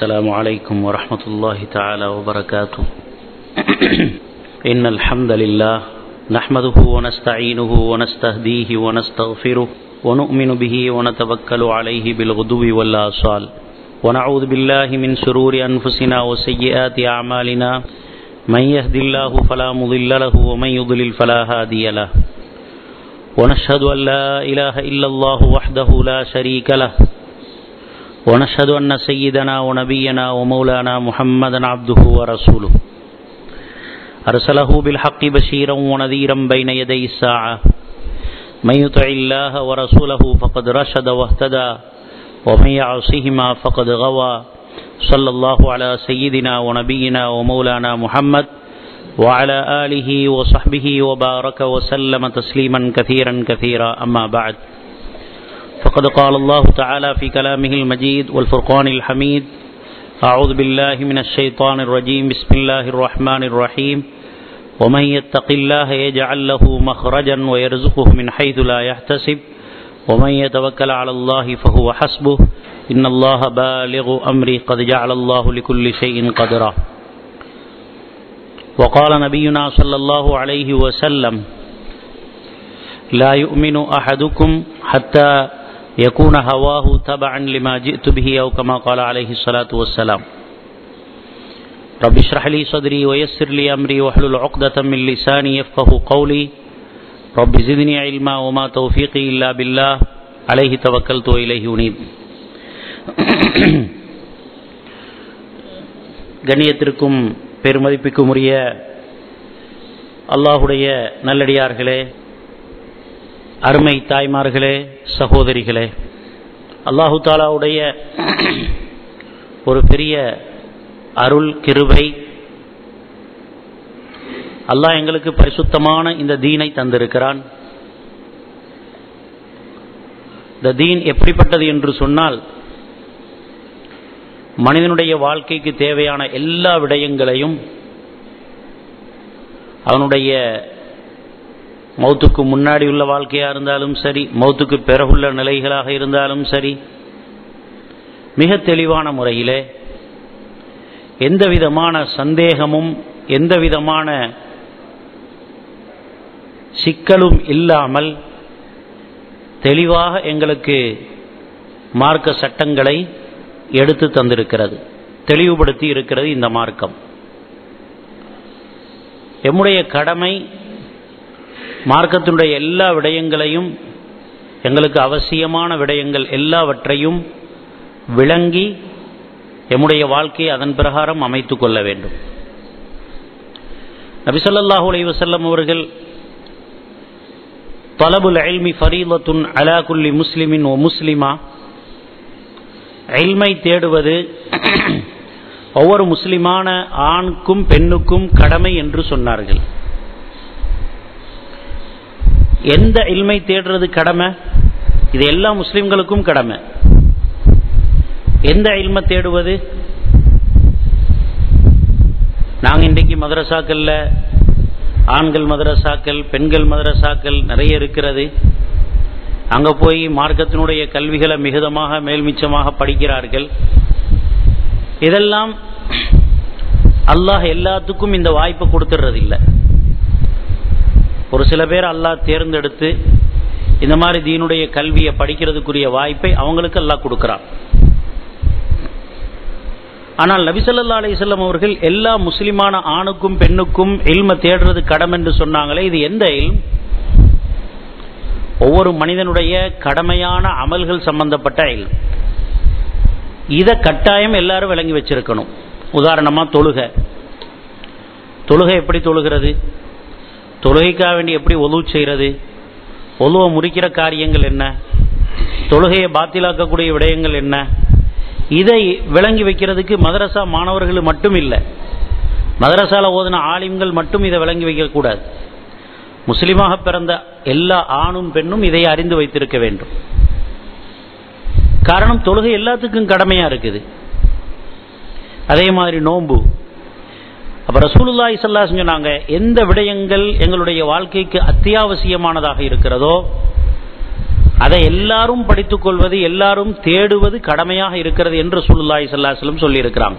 السلام عليكم ورحمة الله تعالى وبركاته. إن الحمد لله نحمده ونستعينه ونستهديه ونستغفره ونؤمن به ونتوكل عليه بالغدو والآصال. ونعوذ بالله من شرور أنفسنا وسيئات أعمالنا. من يهد الله فلا مضل له ومن يضلل فلا هادي له. ونشهد أن لا إله إلا الله وحده لا شريك له. ونشهد أن سيدنا ونبينا ومولانا محمدا عبده ورسوله. أرسله بالحق بشيرا ونذيرا بين يدي الساعة. من يطع الله ورسوله فقد رشد واهتدى ومن يعصهما فقد غوى. صلى الله على سيدنا ونبينا ومولانا محمد وعلى آله وصحبه وبارك وسلم تسليما كثيرا كثيرا. أما بعد فقد قال الله تعالى في كلامه المجيد والفرقان الحميد أعوذ بالله من الشيطان الرجيم بسم الله الرحمن الرحيم. ومن يتق الله يجعل له مخرجا ويرزقه من حيث لا يحتسب. ومن يتوكل على الله فهو حسبه. إن الله بالغ أمري قد جعل الله لكل شيء قدرا. وقال نبينا صلى الله عليه وسلم لا يؤمن أحدكم حتى يكون هواه تبعا لما جئت به أو كما قال عليه الصلاة والسلام رب اشرح لي صدري ويسر لي أمري واحلل عقدة من لساني يفقه قولي رب زدني علما وما توفيقي إلا بالله عليه توكلت وإليه أنيب கண்ணியத்திற்கும் பெருமதிப்புக்கும் உரிய அல்லாஹுடைய நல்லடியார்களே அருமை தாய்மார்களே சகோதரிகளே அல்லாஹு தாலாவுடைய ஒரு பெரிய அருள் கிருபை அல்லாஹ் எங்களுக்கு பரிசுத்தமான இந்த தீனை தந்திருக்கிறான். இந்த தீன் எப்படிப்பட்டது என்று சொன்னால் மனிதனுடைய வாழ்க்கைக்கு தேவையான எல்லா விடயங்களையும் அவனுடைய மௌத்துக்கு முன்னாடி உள்ள வாழ்க்கையாக இருந்தாலும் சரி மௌத்துக்கு பிறகுள்ள நிலைகளாக இருந்தாலும் சரி மிக தெளிவான முறையிலே எந்த விதமான சந்தேகமும் எந்த விதமான சிக்கலும் இல்லாமல் தெளிவாக எங்களுக்கு மார்க்க சட்டங்களை எடுத்து தந்திருக்கிறது தெளிவுபடுத்தி இருக்கிறது இந்த மார்க்கம். எம்முடைய கடமை மார்க்கத்தினுடைய எல்லா விடயங்களையும் எங்களுக்கு அவசியமான விடயங்கள் எல்லாவற்றையும் விளங்கி எம்முடைய வாழ்க்கையை அதன் பிரகாரம் அமைத்து கொள்ள வேண்டும். நபிசல்லாஹு அலி வசல்லம் அவர்கள் தலபுல் அல்மி ஃபரீலத்துன் அலாகுல்லி முஸ்லிமின் ஓ முஸ்லிமா அல்மை தேடுவது ஒவ்வொரு முஸ்லிமான ஆணுக்கும் பெண்ணுக்கும் கடமை என்று சொன்னார்கள். எந்த இல்மை தேடுறது கடமை? இது எல்லா முஸ்லிம்களுக்கும் கடமை. எந்த இல்மை தேடுவது? நாங்கள் இன்றைக்கு மதரசாக்கள்ல ஆண்கள் மதரசாக்கள் பெண்கள் மதரசாக்கள் நிறைய இருக்கிறது. அங்கே போய் மார்க்கத்தினுடைய கல்விகளை மிகுதமாக மேல்மிச்சமாக படிக்கிறார்கள். இதெல்லாம் அல்லாஹ் எல்லாத்துக்கும் இந்த வாய்ப்பை கொடுத்துடுறதில்லை. ஒரு சில பேர் அல்லாஹ் தேர்ந்தெடுத்து இந்த மாதிரி தீனுடைய கல்வியை படிக்கிறதுக்குரிய வாய்ப்பை அவங்களுக்கு அல்லாஹ் கொடுக்கிறான். ஆனால் நபிசல்லா அலிசல்லம் அவர்கள் எல்லா முஸ்லிமான ஆணுக்கும் பெண்ணுக்கும் இல்ம தேடுறது கடம் என்று சொன்னாங்களே இது எந்த இல்ம்? ஒவ்வொரு மனிதனுடைய கடமையான அமல்கள் சம்பந்தப்பட்ட இல். இதை கட்டாயம் எல்லாரும் விளங்கி வச்சிருக்கணும். உதாரணமா தொழுகை. தொழுகை எப்படி தொழுகிறது? தொழுகைக்காக வேண்டி எப்படி ஒலு செய்கிறது ஒலுவை முறிக்கிற காரியங்கள் என்ன? தொழுகையை பாத்திலாக்கக்கூடிய விடயங்கள் என்ன? இதை விளங்கி வைக்கிறதுக்கு மதரசா மாணவர்கள் மட்டும் இல்லை மதரசால ஓதின ஆலிம்கள் மட்டும் இதை விளங்கி வைக்கக்கூடாது முஸ்லீமாக பிறந்த எல்லா ஆணும் பெண்ணும் இதை அறிந்து வைத்திருக்க வேண்டும். காரணம் தொழுகை எல்லாத்துக்கும் கடமையா இருக்குது. அதே மாதிரி நோன்பு. அப்ப ரசூலுல்லாஹி ஸல்லல்லாஹு சொன்னாங்க எந்த விடயங்கள் எங்களுடைய வாழ்க்கைக்கு அத்தியாவசியமானதாக இருக்கிறதோ அதை எல்லாரும் படித்துக் கொள்வது எல்லாரும் தேடுவது கடமையாக இருக்கிறது என்று சுல்லாய் சல்லாஸ்லம் சொல்லியிருக்கிறாங்க.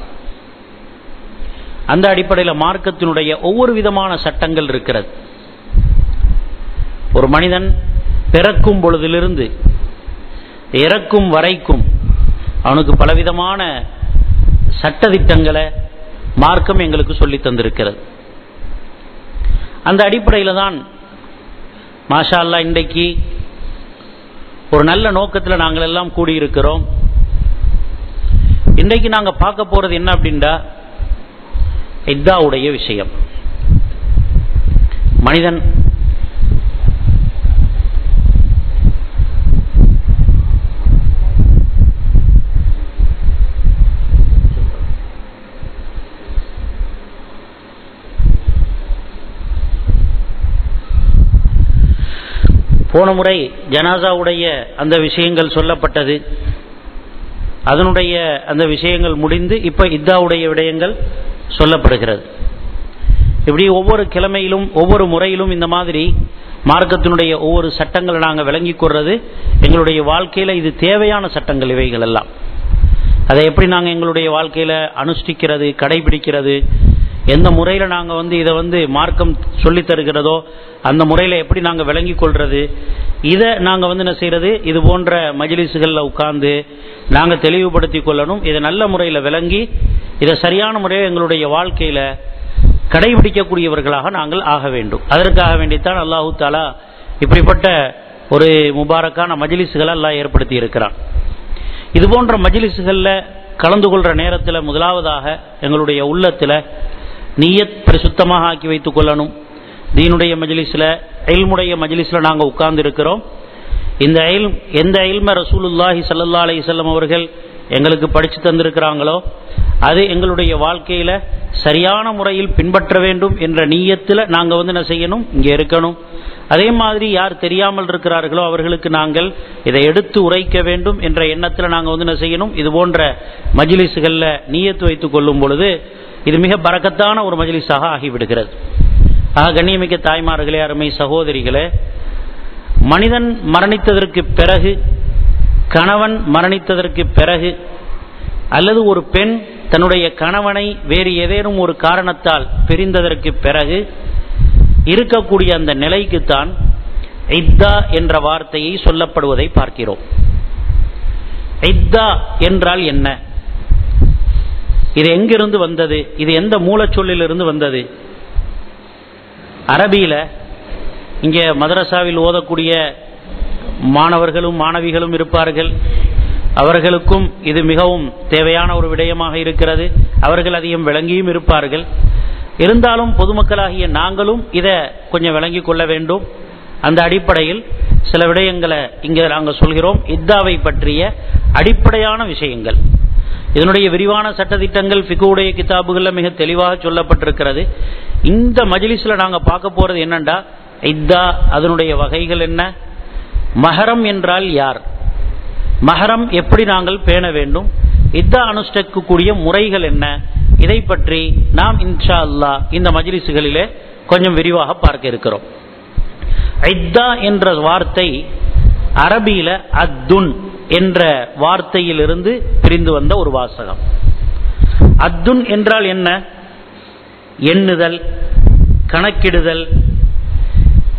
அந்த அடிப்படையில் மார்க்கத்தினுடைய ஒவ்வொரு விதமான சட்டங்கள் இருக்கிறது. ஒரு மனிதன் பிறக்கும் பொழுதிலிருந்து இறக்கும் வரைக்கும் அவனுக்கு பலவிதமான சட்டதிட்டங்களை மார்க்கம் எங்களுக்கு சொல்லி தந்திருக்கிறது. அந்த அடிப்படையில் தான் மாஷா அல்லா இன்றைக்கு ஒரு நல்ல நோக்கத்தில் நாங்கள் எல்லாம் கூடியிருக்கிறோம். இன்றைக்கு நாங்கள் பார்க்க போறது என்ன அப்படின்டா இத்தாவுடைய விஷயம். மனிதன் போன முறை ஜனாசாவுடைய அந்த விஷயங்கள் சொல்லப்பட்டது. அதனுடைய அந்த விஷயங்கள் முடிந்து இப்ப இத்தாவுடைய விடயங்கள் சொல்லப்படுகிறது. இப்படி ஒவ்வொரு கிழமையிலும் ஒவ்வொரு முறையிலும் இந்த மாதிரி மார்க்கத்தினுடைய ஒவ்வொரு சட்டங்களை நாங்கள் விளங்கி கொள்றது. எங்களுடைய வாழ்க்கையில இது தேவையான சட்டங்கள் இவைகள் எல்லாம் அதை எப்படி நாங்கள் எங்களுடைய வாழ்க்கையில அனுஷ்டிக்கிறது கடைபிடிக்கிறது எந்த முறையில் நாங்கள் வந்து இதை வந்து மார்க்கம் சொல்லி தருகிறதோ அந்த முறையில் எப்படி நாங்கள் விளங்கி கொள்வது இதை நாங்கள் வந்து என்ன செய்யறது? இது போன்ற மஜிலிசுகளில் உட்கார்ந்து நாங்கள் தெளிவுபடுத்தி கொள்ளணும். இதை நல்ல முறையில் விளங்கி இதை சரியான முறையில் எங்களுடைய வாழ்க்கையில் கடைபிடிக்கக்கூடியவர்களாக நாங்கள் ஆக வேண்டும். அதற்காக வேண்டித்தான் அல்லாஹூ தாலா இப்படிப்பட்ட ஒரு முபாரக்கான மஜிலிசுகளை எல்லாம் ஏற்படுத்தி இருக்கிறான். இது போன்ற மஜிலிசுகளில் கலந்து கொள்கிற நேரத்தில் முதலாவதாக எங்களுடைய உள்ளத்தில் நீயத் பரிசுத்தமாக ஆக்கி வைத்துக் கொள்ளணும். தீனுடைய மஜிலிஸில் எல்முடைய மஜிலிஸில் நாங்கள் உட்கார்ந்து இருக்கிறோம் இந்த எல் எந்த எல்ம ரசூலுல்லாஹி சல்லா அலிசல்லம் அவர்கள் எங்களுக்கு படித்து தந்திருக்கிறாங்களோ அது எங்களுடைய வாழ்க்கையில் சரியான முறையில் பின்பற்ற வேண்டும் என்ற நீயத்தில் நாங்கள் வந்து என்ன செய்யணும்? இங்கே இருக்கணும். அதே மாதிரி யார் தெரியாமல் இருக்கிறார்களோ அவர்களுக்கு நாங்கள் இதை எடுத்து உரைக்க வேண்டும் என்ற எண்ணத்தில் நாங்கள் வந்து என்ன செய்யணும்? இது போன்ற மஜிலிசுகளில் நீயத்து வைத்துக் கொள்ளும் பொழுது இது மிக பறக்கத்தான ஒரு மஜிலிஸாக ஆகிவிடுகிறது. ஆக கண்ணியமிக்க தாய்மார்களே அருமை சகோதரிகளே மனிதன் மரணித்ததற்கு பிறகு கணவன் மரணித்ததற்கு பிறகு அல்லது ஒரு பெண் தன்னுடைய கணவனை வேறு ஏதேனும் ஒரு காரணத்தால் பிரிந்ததற்கு பிறகு இருக்கக்கூடிய அந்த நிலைக்குத்தான் இத்தா என்ற வார்த்தையை சொல்லப்படுவதை பார்க்கிறோம். இத்தா என்றால் என்ன? இது எங்கிருந்து வந்தது? இது எந்த மூலச்சொல்லிலிருந்து வந்தது? அரபியில இங்க மதரசாவில் ஓதக்கூடிய மாணவர்களும் மாணவிகளும் இருப்பார்கள். அவர்களுக்கும் இது மிகவும் தேவையான ஒரு விடயமாக இருக்கிறது. அவர்கள் அதிகம் விளங்கியும் இருப்பார்கள். இருந்தாலும் பொதுமக்களாகிய நாங்களும் இதை கொஞ்சம் விளங்கிக் கொள்ள வேண்டும். அந்த அடிப்படையில் சில விடயங்களை இங்கே நாங்கள் சொல்கிறோம். இத்தாவை பற்றிய அடிப்படையான விஷயங்கள். இதனுடைய விரிவான சட்டத்திட்டங்கள் ஃபிகுடைய கிதாபுகளில் மிக தெளிவாக சொல்லப்பட்டிருக்கிறது. இந்த மஜிலிஸில் நாங்கள் பார்க்க போறது என்னண்டா? இத்தா அதனுடைய வகைகள் என்ன? மஹரம் என்றால் யார்? மஹரம் எப்படி நாங்கள் பேண வேண்டும்? இத்தா அனுஷ்டிக்கக்கூடிய முறைகள் என்ன? இதை பற்றி நாம் இன்ஷா அல்லா இந்த மஜிலிசுகளிலே கொஞ்சம் விரிவாக பார்க்க இருக்கிறோம். ஐத்தா என்ற வார்த்தை அரபியில அத்துன். என்ற வார்த்தையிலிருந்து பிரிந்து வந்த ஒரு வாசகம். அத்துன் என்றால் என்ன? எண்ணுதல் கணக்கிடுதல்.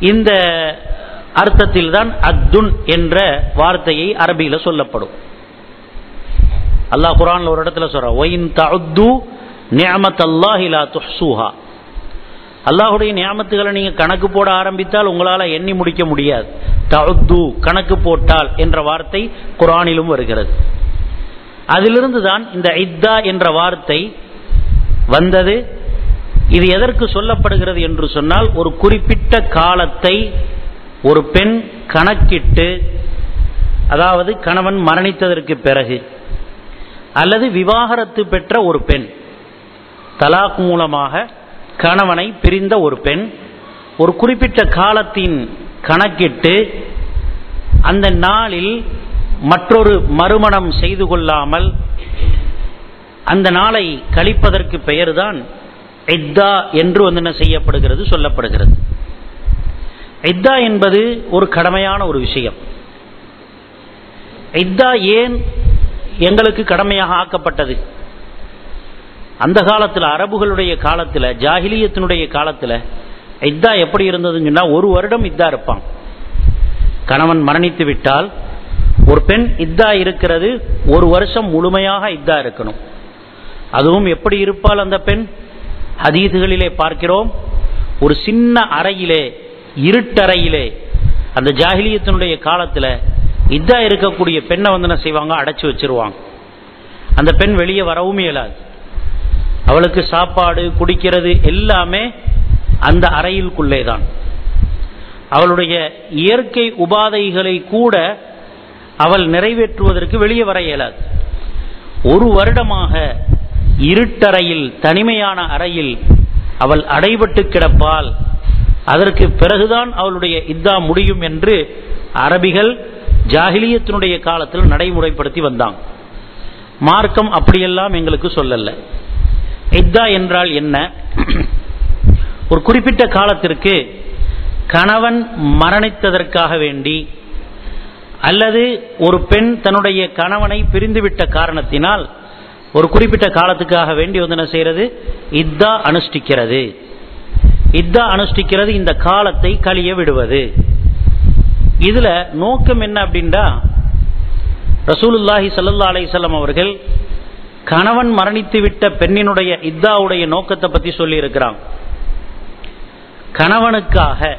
இந்த அர்த்தத்தில் தான் அத்துன் என்ற வார்த்தையை அரபியில் சொல்லப்படும். அல்லாஹ் குரான்ல ஒரு இடத்துல சொல்ற ஒயின் தஅத்து நியமத் அல்லாஹி லா துஹ்சூஹா. அல்லாஹுடைய நியாமத்துகளை நீங்க கணக்கு போட ஆரம்பித்தால் உங்களால எண்ணி முடிக்க முடியாது. தஅத்து கணக்கு போட்டால் என்ற வார்த்தை குரானிலும் வருகிறது. அதிலிருந்து தான் இந்த இத்தா என்ற வார்த்தை வந்தது. இது எதற்கு சொல்லப்படுகிறது என்று சொன்னால் ஒரு குறிப்பிட்ட காலத்தை ஒரு பெண் கணக்கிட்டு அதாவது கணவன் மரணித்ததற்கு பிறகு அல்லது விவாகரத்து பெற்ற ஒரு பெண் தலாக் மூலமாக கணவனை பிரிந்த ஒரு பெண் ஒரு குறிப்பிட்ட காலத்தின் கணக்கிட்டு அந்த நாளில் மற்றொரு மறுமணம் செய்து கொள்ளாமல் அந்த நாளை கழிப்பதற்கு பெயர்தான் எத்தா என்று வந்து என்ன செய்யப்படுகிறது சொல்லப்படுகிறது. எத்தா என்பது ஒரு கடமையான ஒரு விஷயம். எத்தா ஏன் எங்களுக்கு கடமையாக ஆக்கப்பட்டது? அந்த காலத்தில் அரபுகளுடைய காலத்தில் ஜாகிலியத்தினுடைய காலத்தில் இத்தா எப்படி இருந்ததுன்னு சொன்னால் ஒரு வருடம் இத்தா இருப்பான். கணவன் மரணித்து விட்டால் ஒரு பெண் இத்தா இருக்கிறது ஒரு வருஷம் முழுமையாக இத்தா இருக்கணும். அதுவும் எப்படி இருப்பால் அந்த பெண்? ஹதீதுகளிலே பார்க்கிறோம் ஒரு சின்ன அறையிலே இருட்டறையிலே அந்த ஜாகிலியத்தினுடைய காலத்தில் இதா இருக்கக்கூடிய பெண்ணை வந்து என்ன செய்வாங்க? அடைச்சி வச்சிருவாங்க. அந்த பெண் வெளியே வரவும் இயலாது. அவளுக்கு சாப்பாடு குடிக்கிறது எல்லாமே அந்த அறையிற்குள்ளே தான் அவளுடைய இயற்கை உபாதைகளை கூட அவள் நிறைவேற்றுவதற்கு வெளியே வர இயலாது. ஒரு வருடமாக இருட்டறையில் தனிமையான அறையில் அவள் அடைபட்டு கிடப்பால் அதற்கு பிறகுதான் அவளுடைய இதா முடியும் என்று அரபிகள் ஜாகிலியத்தினுடைய காலத்தில் நடைமுறைப்படுத்தி வந்தாங்க மார்க்கம் அப்படியெல்லாம் எங்களுக்கு சொல்லலை. இத்தா என்றால் என்ன? ஒரு குறிப்பிட்ட காலத்திற்கு கணவன் மரணித்ததற்காக வேண்டி அல்லது ஒரு பெண் தன்னுடைய கணவனை பிரிந்துவிட்ட காரணத்தினால் ஒரு குறிப்பிட்ட காலத்துக்காக வேண்டி வந்து என்ன செய்யறது இத்தா அனுஷ்டிக்கிறது. இத்தா அனுஷ்டிக்கிறது இந்த காலத்தை கழிய விடுவது. இதுல நோக்கம் என்ன அப்படின்னா ரசூலுல்லாஹி சல்லா அலிசல்லாம் அவர்கள் கணவன் மரணித்து விட்ட பெண்ணினுடைய இத்தாவுடைய நோக்கத்தை பத்தி சொல்லி இருக்கிறான். கணவனுக்காக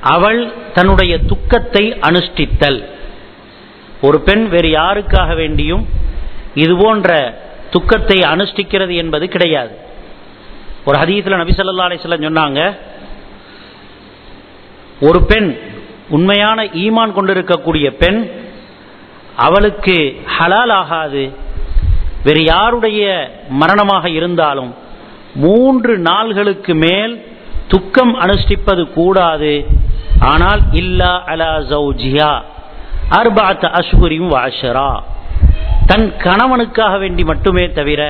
அவள் தன்னுடைய துக்கத்தை அனுஷ்டித்தல். ஒரு பெண் வேறு யாருக்காக வேண்டியும் இது போன்ற துக்கத்தை அனுஷ்டிக்கிறது என்பது கிடையாது. ஒரு ஹதீத்தில் நபிசல்லா அலிஸ்லாம் சொன்னாங்க ஒரு பெண் உண்மையான ஈமான் கொண்டிருக்கக்கூடிய பெண் அவளுக்கு ஹலால் ஆகாது. வேறு யாருடைய மரணமாக இருந்தாலும் மூன்று நாள்களுக்கு மேல் துக்கம் அனுஷ்டிப்பது கூடாது. ஆனால் இல்லா அலா ஜவுஜியா அர்பாத் அஷ்குரியும் வாஷரா தன் கணவனுக்காக வேண்டி மட்டுமே தவிர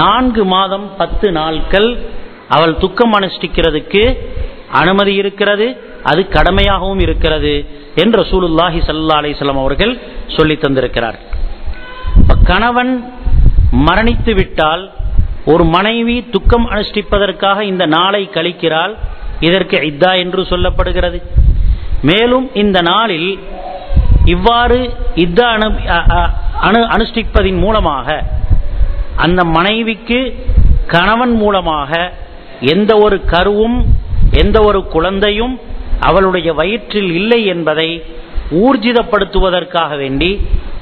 நான்கு மாதம் பத்து நாட்கள் அவள் துக்கம் அனுஷ்டிக்கிறதுக்கு அனுமதி இருக்கிறது அது கடமையாகவும் இருக்கிறது என்று சூலுல்லாஹி சல்லா அலிஸ்லாம் அவர்கள் சொல்லி தந்திருக்கிறார் கணவன் மரணித்து விட்டால் ஒரு மனைவி துக்கம் அனுஷ்டிப்பதற்காக இந்த நாளை கழிக்கிறாள் இதற்கு இத்தா என்று சொல்லப்படுகிறது. மேலும் இந்த நாளில் இவ்வாறு இத்தா அனு அனு அனுஷ்டிப்பதின் மூலமாக அந்த மனைவிக்கு கணவன் மூலமாக எந்த ஒரு கருவும் எந்த ஒரு குழந்தையும் அவளுடைய வயிற்றில் இல்லை என்பதை ஊர்ஜிதப்படுத்துவதற்காக வேண்டி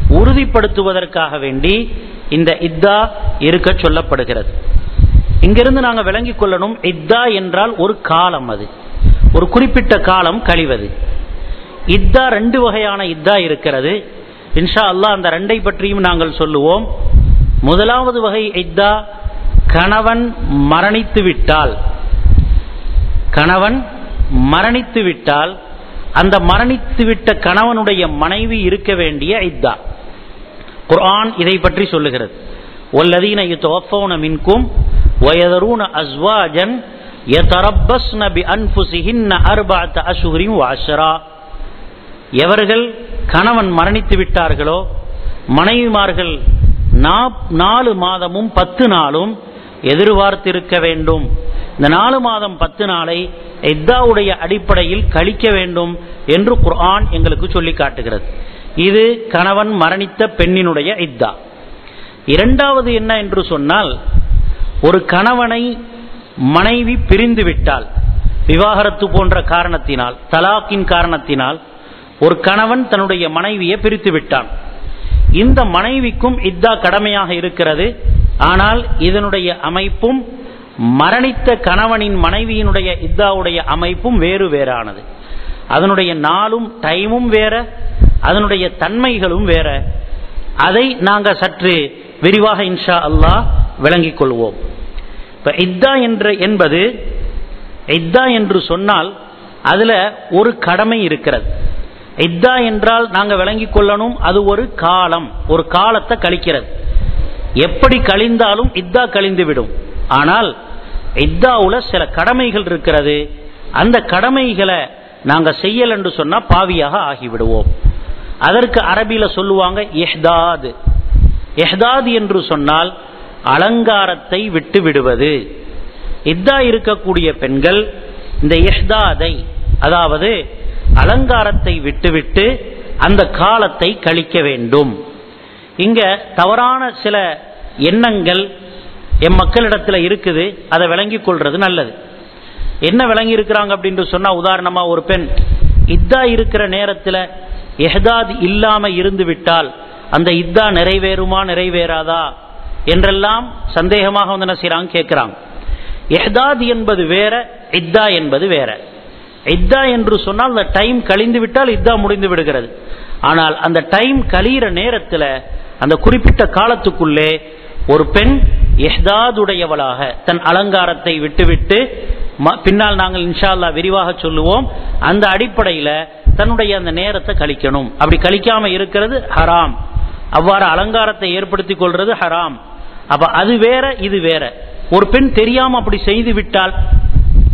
உறுதிப்படுத்துவதற்காக வேண்டி இந்த இத்தா இருக்க சொல்லப்படுகிறது. இங்கிருந்து நாங்கள் விளங்கிக் கொள்ளணும் இத்தா என்றால் ஒரு காலம் அது. ஒரு குறிப்பிட்ட காலம் கழிவது. இத்தா ரெண்டு வகையான இத்தா இருக்கிறது. இன்ஷா அல்லாஹ் அந்த ரெண்டை பற்றியும் நாங்கள் சொல்லுவோம். முதலாவது வகை இத்தா கணவன் மரணித்து விட்டால். கணவன் மரணித்து விட்டால் அந்த மரணித்து விட்ட கணவனுடைய மனைவி இருக்க வேண்டிய இத்தா. குர்ஆன் இதை பற்றி சொல்லுகிறது والذين يتوفون منكم ويذرون أزواجا يتربصن بأنفسهن أربعة أشهر وعشرا எவர்கள் கணவன் மரணித்து விட்டார்களோ மனைவிமார்கள் நாலு மாதமும் பத்து நாளும் எதிர்பார்த்திருக்க வேண்டும் இந்த நாலு மாதம் பத்து நாளை இத்தாவுடைய அடிப்படையில் கழிக்க வேண்டும் என்று குர்ஆன் எங்களுக்கு சொல்லி காட்டுகிறது இது கணவன் மரணித்த பெண்ணினுடைய இத்தா. இரண்டாவது என்ன என்று சொன்னால் ஒரு கணவனை மனைவி பிரிந்து விட்டால் விவாகரத்து போன்ற காரணத்தினால் தலாக்கின் காரணத்தினால் ஒரு கணவன் தன்னுடைய மனைவியை பிரித்து விட்டான். இந்த மனைவிக்கும் இத்தா கடமையாக இருக்கிறது. ஆனால் இதனுடைய அமைப்பும் மரணித்த கணவனின் மனைவியினுடைய இத்தாவுடைய அமைப்பும் வேறு வேறானது. அதனுடைய நாளும் டைமும் வேற. அதனுடைய தன்மைகளும் வேற. அதை நாங்கள் சற்று விரிவாக இன்ஷா அல்லாஹ் விளங்கிக் கொள்வோம். இப்போ இத்தா என்ற என்பது இத்தா என்று சொன்னால் அதில் ஒரு கடமை இருக்கிறது. இத்தா என்றால் நாங்கள் விளங்கிக் கொள்ளணும் அது ஒரு காலம் ஒரு காலத்தை கழிக்கிறது. எப்படி கழிந்தாலும் இத்தா கழிந்து விடும். ஆனால் இத்தாவில் சில கடமைகள் இருக்கிறது. அந்த கடமைகளை நாங்கள் செய்யல் என்று சொன்னால் பாவியாக ஆகிவிடுவோம். அதற்கு அரபியில சொல்லுவாங்க எஹ்தாது எஹ்தாத் என்று சொன்னால் அலங்காரத்தை விட்டு விடுவது. இதா இருக்கக்கூடிய பெண்கள் இந்த எஹ்தாதை அதாவது அலங்காரத்தை விட்டுவிட்டு அந்த காலத்தை கழிக்க வேண்டும். இங்க தவறான சில எண்ணங்கள் எம் மக்களிடத்தில் இருக்குது அதை விளங்கிக் கொள்றது நல்லது. என்ன விளங்கி இருக்கிறாங்க அப்படின்னு சொன்னா உதாரணமா ஒரு பெண் இதா இருக்கிற நேரத்தில் எஹ்தாத் இல்லாம இருந்து விட்டால் அந்த இதா நிறைவேறுமா நிறைவேறாதா? என்றெல்லாம் சந்தேகமாக வந்து என்ன செய்யறாங்க கேட்கிறாங்க எஹ்தாத் என்பது வேற இத்தா என்பது வேற. இத்தா என்று சொன்னால் அந்த டைம் கழிந்து விட்டால் இத்தா முடிந்து விடுகிறது. ஆனால் அந்த டைம் கழியிற நேரத்தில் அந்த குறிப்பிட்ட காலத்துக்குள்ளே ஒரு பெண் எஹ்தாதுடையவளாக தன் அலங்காரத்தை விட்டுவிட்டு பின்னால் நாங்கள் இன்ஷால்லா விரிவாக சொல்லுவோம். அந்த அடிப்படையில் தன்னுடைய அந்த நேரத்தை கழிக்கணும். அப்படி கழிக்காம இருக்கிறது ஹராம். அவ்வாறு அலங்காரத்தை ஏற்படுத்தி கொள்றது ஹராம். அப்ப அது வேற இது வேற. ஒரு பெண் தெரியாம அப்படி செய்து விட்டால்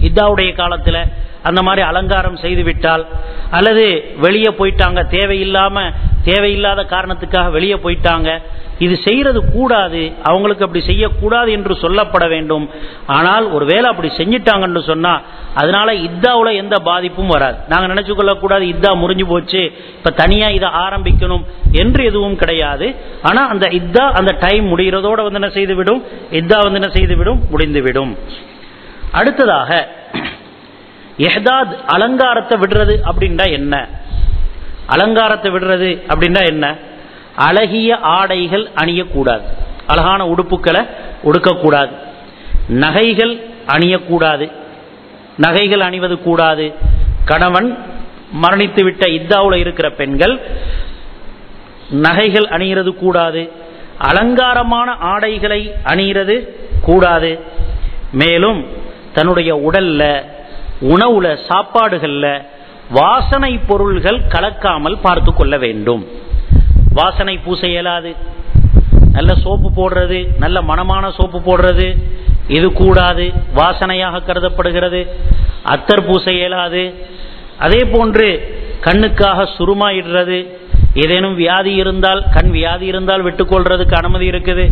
இதாவுடைய காலத்துல அந்த மாதிரி அலங்காரம் செய்து விட்டால் அல்லது வெளியே போயிட்டாங்க தேவையில்லாம தேவையில்லாத காரணத்துக்காக வெளியே போயிட்டாங்க இது செய்யறது கூடாது அவங்களுக்கு அப்படி செய்யக்கூடாது என்று சொல்லப்பட வேண்டும். ஆனால் ஒருவேளை அப்படி செஞ்சிட்டாங்கன்னு சொன்னா அதனால இத்தாவுல எந்த பாதிப்பும் வராது. நாங்க நினைச்சு கொள்ளக்கூடாது இத்தா முறிஞ்சு போச்சு இப்ப தனியா இதை ஆரம்பிக்கணும் என்று எதுவும் கிடையாது. ஆனா அந்த இத்தா அந்த டைம் முடிகிறதோட வந்து என்ன செய்துவிடும்? இத்தா வந்து என்ன செய்துவிடும்? முடிந்துவிடும். அடுத்ததாக எஹ்தாத் அலங்காரத்தை விடுறது அப்படின்னா என்ன? அலங்காரத்தை விடுறது அப்படின்னா என்ன? அழகிய ஆடைகள் அணியக்கூடாது. அழகான உடுப்புக்களை உடுக்கக்கூடாது. நகைகள் அணியக்கூடாது. நகைகள் அணிவது கூடாது. கணவன் மரணித்து விட்ட இத்தாவில் இருக்கிற பெண்கள் நகைகள் அணிகிறது கூடாது. அலங்காரமான ஆடைகளை அணிகிறது கூடாது. மேலும் தன்னுடைய உடல்ல உணவுல சாப்பாடுகள்ல வாசனை பொருள்கள் கலக்காமல் பார்த்து கொள்ள வேண்டும். வாசனை பூச இயலாது. நல்ல சோப்பு போடுறது நல்ல மனமான சோப்பு போடுறது இது கூடாது வாசனையாக கருதப்படுகிறது. அத்தர் பூச இயலாது. அதே போன்று கண்ணுக்காக சுருமாயிடுறது. ஏதேனும் வியாதி இருந்தால் கண் வியாதி இருந்தால் விட்டுக்கொள்றதுக்கு அனுமதி இருக்குது.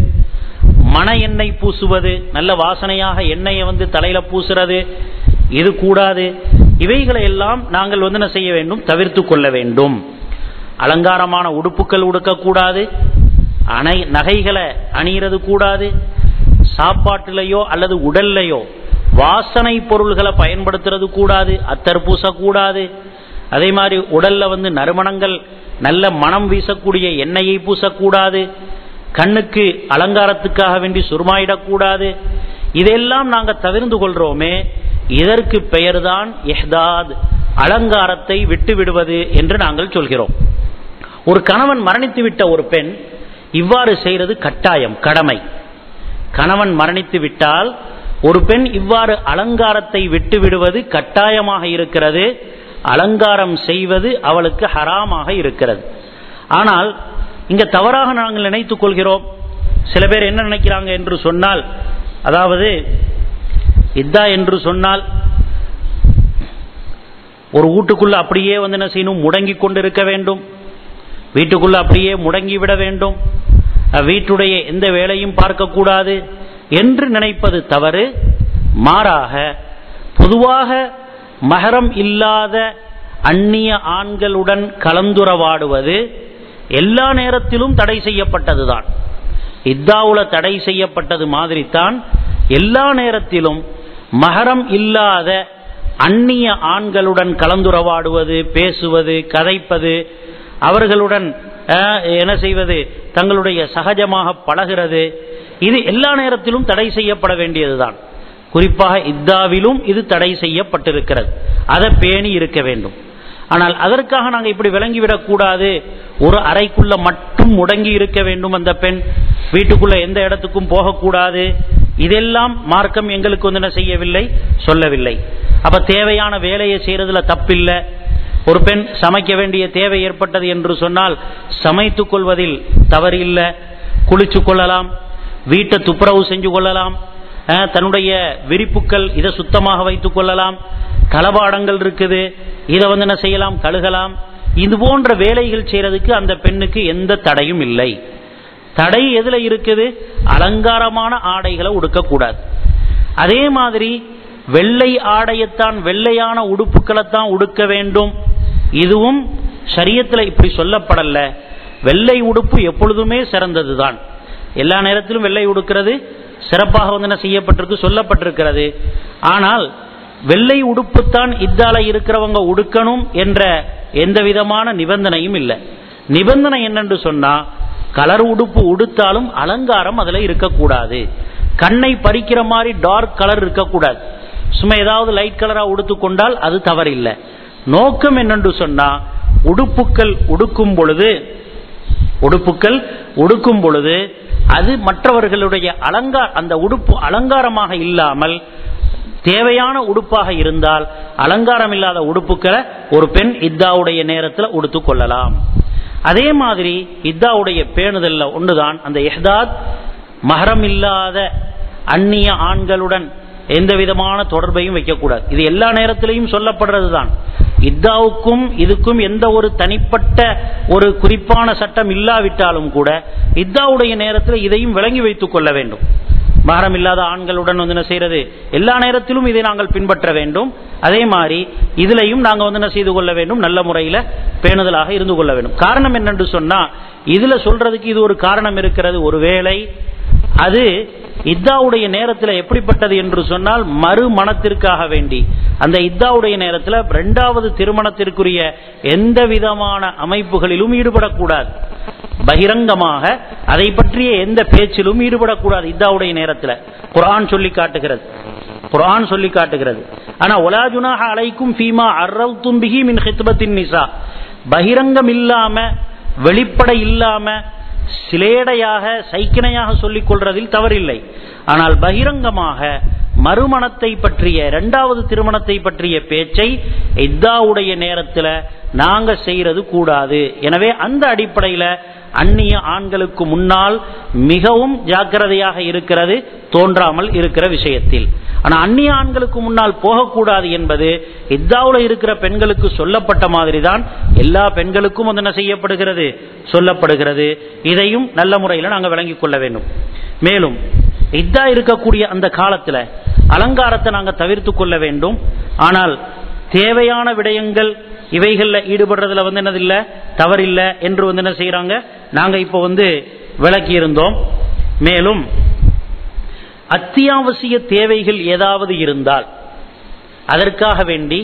மன எண்ணெய் பூசுவது நல்ல வாசனையாக எண்ணெயை வந்து தலையில பூசுறது இது கூடாது. இவைகளை எல்லாம் நாங்கள் வந்து என்ன செய்ய வேண்டும் தவிர்த்து கொள்ள வேண்டும். அலங்காரமான உடுப்புகள் உடுக்கக்கூடாது அணை நகைகளை அணிகிறது கூடாது சாப்பாட்டிலையோ அல்லது உடல்லையோ வாசனை பொருள்களை பயன்படுத்துறது கூடாது அத்தர் பூசக்கூடாது. அதே மாதிரி உடல்ல வந்து நறுமணங்கள் நல்ல மனம் வீசக்கூடிய எண்ணெயை பூசக்கூடாது கண்ணுக்கு அலங்காரத்துக்காக வேண்டி சுருமாயிடக்கூடாது இதெல்லாம் நாங்கள் தவிர்ந்து கொள்றோமே இதற்கு பெயர்தான் எஹ்தாத் அலங்காரத்தை விட்டு விடுவது என்று நாங்கள் சொல்கிறோம். ஒரு கணவன் மரணித்து விட்ட ஒரு பெண் இவ்வாறு செய்யறது கட்டாயம் கடமை. கணவன் மரணித்து விட்டால் ஒரு பெண் இவ்வாறு அலங்காரத்தை விட்டு விடுவது கட்டாயமாக இருக்கிறது அலங்காரம் செய்வது அவளுக்கு ஹராமாக இருக்கிறது. ஆனால் இங்க தவறாக நாங்கள் நினைத்துக் கொள்கிறோம். சில பேர் என்ன நினைக்கிறாங்க என்று சொன்னால் அதாவது இதா என்று சொன்னால் ஒரு வீட்டுக்குள்ள அப்படியே வந்து என்ன செய்யணும்? முடங்கி கொண்டிருக்க வேண்டும். வீட்டுக்குள்ள அப்படியே முடங்கி விட வேண்டும். வீட்டுடைய எந்த வேலையும் பார்க்கக்கூடாது என்று நினைப்பது தவறு. மாறாக பொதுவாக மகரம் இல்லாத அந்நிய ஆண்களுடன் கலந்துரவாடுவது எல்லா நேரத்திலும் தடை செய்யப்பட்டதுதான். இத்தாவுல தடை செய்யப்பட்டது மாதிரி தான் எல்லா நேரத்திலும் மகரம் இல்லாத அந்நிய ஆண்களுடன் கலந்துரவாடுவது பேசுவது கதைப்பது அவர்களுடன் என்ன செய்வது? தங்களுடைய சகஜமாக பழகிறது. இது எல்லா நேரத்திலும் தடை செய்யப்பட வேண்டியதுதான். குறிப்பாக இத்தாவிலும் இது தடை செய்யப்பட்டிருக்கிறது. அதை பேணி இருக்க வேண்டும். ஆனால் அதற்காக நாங்கள் இப்படி விளங்கிவிடக் கூடாது. ஒரு அறைக்குள்ள மட்டும் முடங்கி இருக்க வேண்டும் அந்த பெண். வீட்டுக்குள்ள எந்த இடத்துக்கும் போகக்கூடாது இதெல்லாம் மார்க்கம் எங்களுக்கு வந்து என்ன செய்யவில்லை? சொல்லவில்லை. அப்ப தேவையான வேலையை செய்யறதுல தப்பில்லை. ஒரு பெண் சமைக்க வேண்டிய தேவை ஏற்பட்டது என்று சொன்னால் சமைத்துக் கொள்வதில் தவறு இல்லை. குளிச்சு கொள்ளலாம். வீட்டை துப்புரவு செஞ்சு கொள்ளலாம். தன்னுடைய விரிப்புக்கள் இதை சுத்தமாக வைத்துக் கொள்ளலாம். தளபாடங்கள் இருக்குது. இதை வந்து என்ன செய்யலாம்? கழுகலாம். இது போன்ற வேலைகள் செய்யறதுக்கு அந்த பெண்ணுக்கு எந்த தடையும் இல்லை. தடை எதுல இருக்குது? அலங்காரமான ஆடைகளை உடுக்கக்கூடாது. அதே மாதிரி வெள்ளை ஆடையத்தான் வெள்ளையான உடுப்புகளைத்தான் உடுக்க வேண்டும். இதுவும் சரியத்தில் இப்படி சொல்லப்படல. வெள்ளை உடுப்பு எப்பொழுதுமே சிறந்ததுதான். எல்லா நேரத்திலும் வெள்ளை உடுக்கிறது சிறப்பாக வந்து என்ன செய்யப்பட்டிருக்கு சொல்லப்பட்டிருக்கிறது. ஆனால் வெள்ளை உடுப்புத்தான் இத்தால இருக்கிறவங்க உடுக்கணும் என்ற எந்த விதமான நிபந்தனையும் இல்லை. நிபந்தனை என்னென்று சொன்னா கலர் உடுப்பு உடுத்தாலும் அலங்காரம் அதில் இருக்கக்கூடாது. கண்ணை பறிக்கிற மாதிரி டார்க் கலர் இருக்கக்கூடாது. சும்மா ஏதாவது லைட் கலரா உடுத்து கொண்டால் அது தவறில்லை. நோக்கம் என்னென்று சொன்னா உடுப்புக்கள் உடுக்கும் பொழுது உடுப்புக்கள் உடுக்கும் பொழுது அது மற்றவர்களுடைய அலங்கார அந்த உடுப்பு அலங்காரமாக இல்லாமல் தேவையான உடுப்பாக இருந்தால் அலங்காரம் இல்லாத உடுப்புக்களை ஒரு பெண் இத்தாவுடைய நேரத்தில் உடுத்து கொள்ளலாம். அதே மாதிரி இத்தாவுடைய பேணுதல்ல ஒன்றுதான் அந்த எஹ்தாத் மகரம் இல்லாத அந்நிய ஆண்களுடன் எந்த விதமான தொடர்பையும் வைக்கக்கூடாது. இது எல்லா நேரத்திலையும் சொல்லப்படுறது தான் இத்தாவுக்கும் இதுக்கும் எந்த ஒரு தனிப்பட்ட ஒரு குறிப்பான சட்டம் இல்லாவிட்டாலும் கூட இத்தாவுடைய நேரத்தில் இதையும் விளங்கி வைத்துக் கொள்ள வேண்டும். மகரம் இல்லாத ஆண்களுடன் வந்து என்ன செய்யறது? எல்லா நேரத்திலும் இதை நாங்கள் பின்பற்ற வேண்டும். அதே மாதிரி இதுலையும் நாங்கள் வந்து என்ன செய்து கொள்ள வேண்டும்? நல்ல முறையில் பேணுதலாக இருந்து கொள்ள வேண்டும். காரணம் என்னென்று சொன்னா இதுல சொல்றதுக்கு இது ஒரு காரணம் இருக்கிறது. ஒருவேளை அது இத்தாவுடைய நேரத்தில் எப்படிப்பட்டது என்று சொன்னால் மறுமணத்திற்காக வேண்டி. அந்த இத்தாவுடைய நேரத்தில் இரண்டாவது திருமணத்திற்குரிய எந்த விதமான அமைப்புகளிலும் ஈடுபடக்கூடாது. பகிரங்கமாக அதை பற்றிய எந்த பேச்சிலும் ஈடுபடக்கூடாது இத்தாவுடைய நேரத்தில். குரான் சொல்லி காட்டுகிறது. குரான் சொல்லி காட்டுகிறது. ஆனா ஒலாஜுனாக அழைக்கும் ஃபீமா அர்ரவ் தும்பிகி மின் ஹித்பத்தின் நிசா. பகிரங்கம் இல்லாம வெளிப்பட இல்லாம சிலேடையாக சைக்கிணையாக சொல்லிக் கொள்றதில் தவறில்லை. ஆனால் பகிரங்கமாக மறுமணத்தை பற்றிய இரண்டாவது திருமணத்தை பற்றிய பேச்சை இத்தாவுடைய நேரத்தில் நாங்க செய்யறது கூடாது. எனவே அந்த அடிப்படையில் அந்நிய ஆண்களுக்கு முன்னால் மிகவும் ஜாக்கிரதையாக இருக்கிறது தோன்றாமல் இருக்கிற விஷயத்தில். ஆனால் அந்நிய ஆண்களுக்கு முன்னால் போகக்கூடாது என்பது இத்தாவுல இருக்கிற பெண்களுக்கு சொல்லப்பட்ட மாதிரி தான் எல்லா பெண்களுக்கும் வந்து என்ன செய்யப்படுகிறது? சொல்லப்படுகிறது. இதையும் நல்ல முறையில் நாங்கள் விளங்கிக் கொள்ள வேண்டும். மேலும் இதா இருக்கக்கூடிய அந்த காலத்தில் அலங்காரத்தை நாங்கள் தவிர்த்து கொள்ள வேண்டும். ஆனால் தேவையான விடயங்கள் இவைகளில் ஈடுபடுறதுல வந்து என்னதில்லை? தவறில்லை என்று வந்து என்ன செய்யறாங்க நாங்கள் இப்போ வந்து விளக்கி இருந்தோம் மேலும் அத்தியாவசிய தேவைகள் ஏதாவது இருந்தால் அதற்காக வேண்டி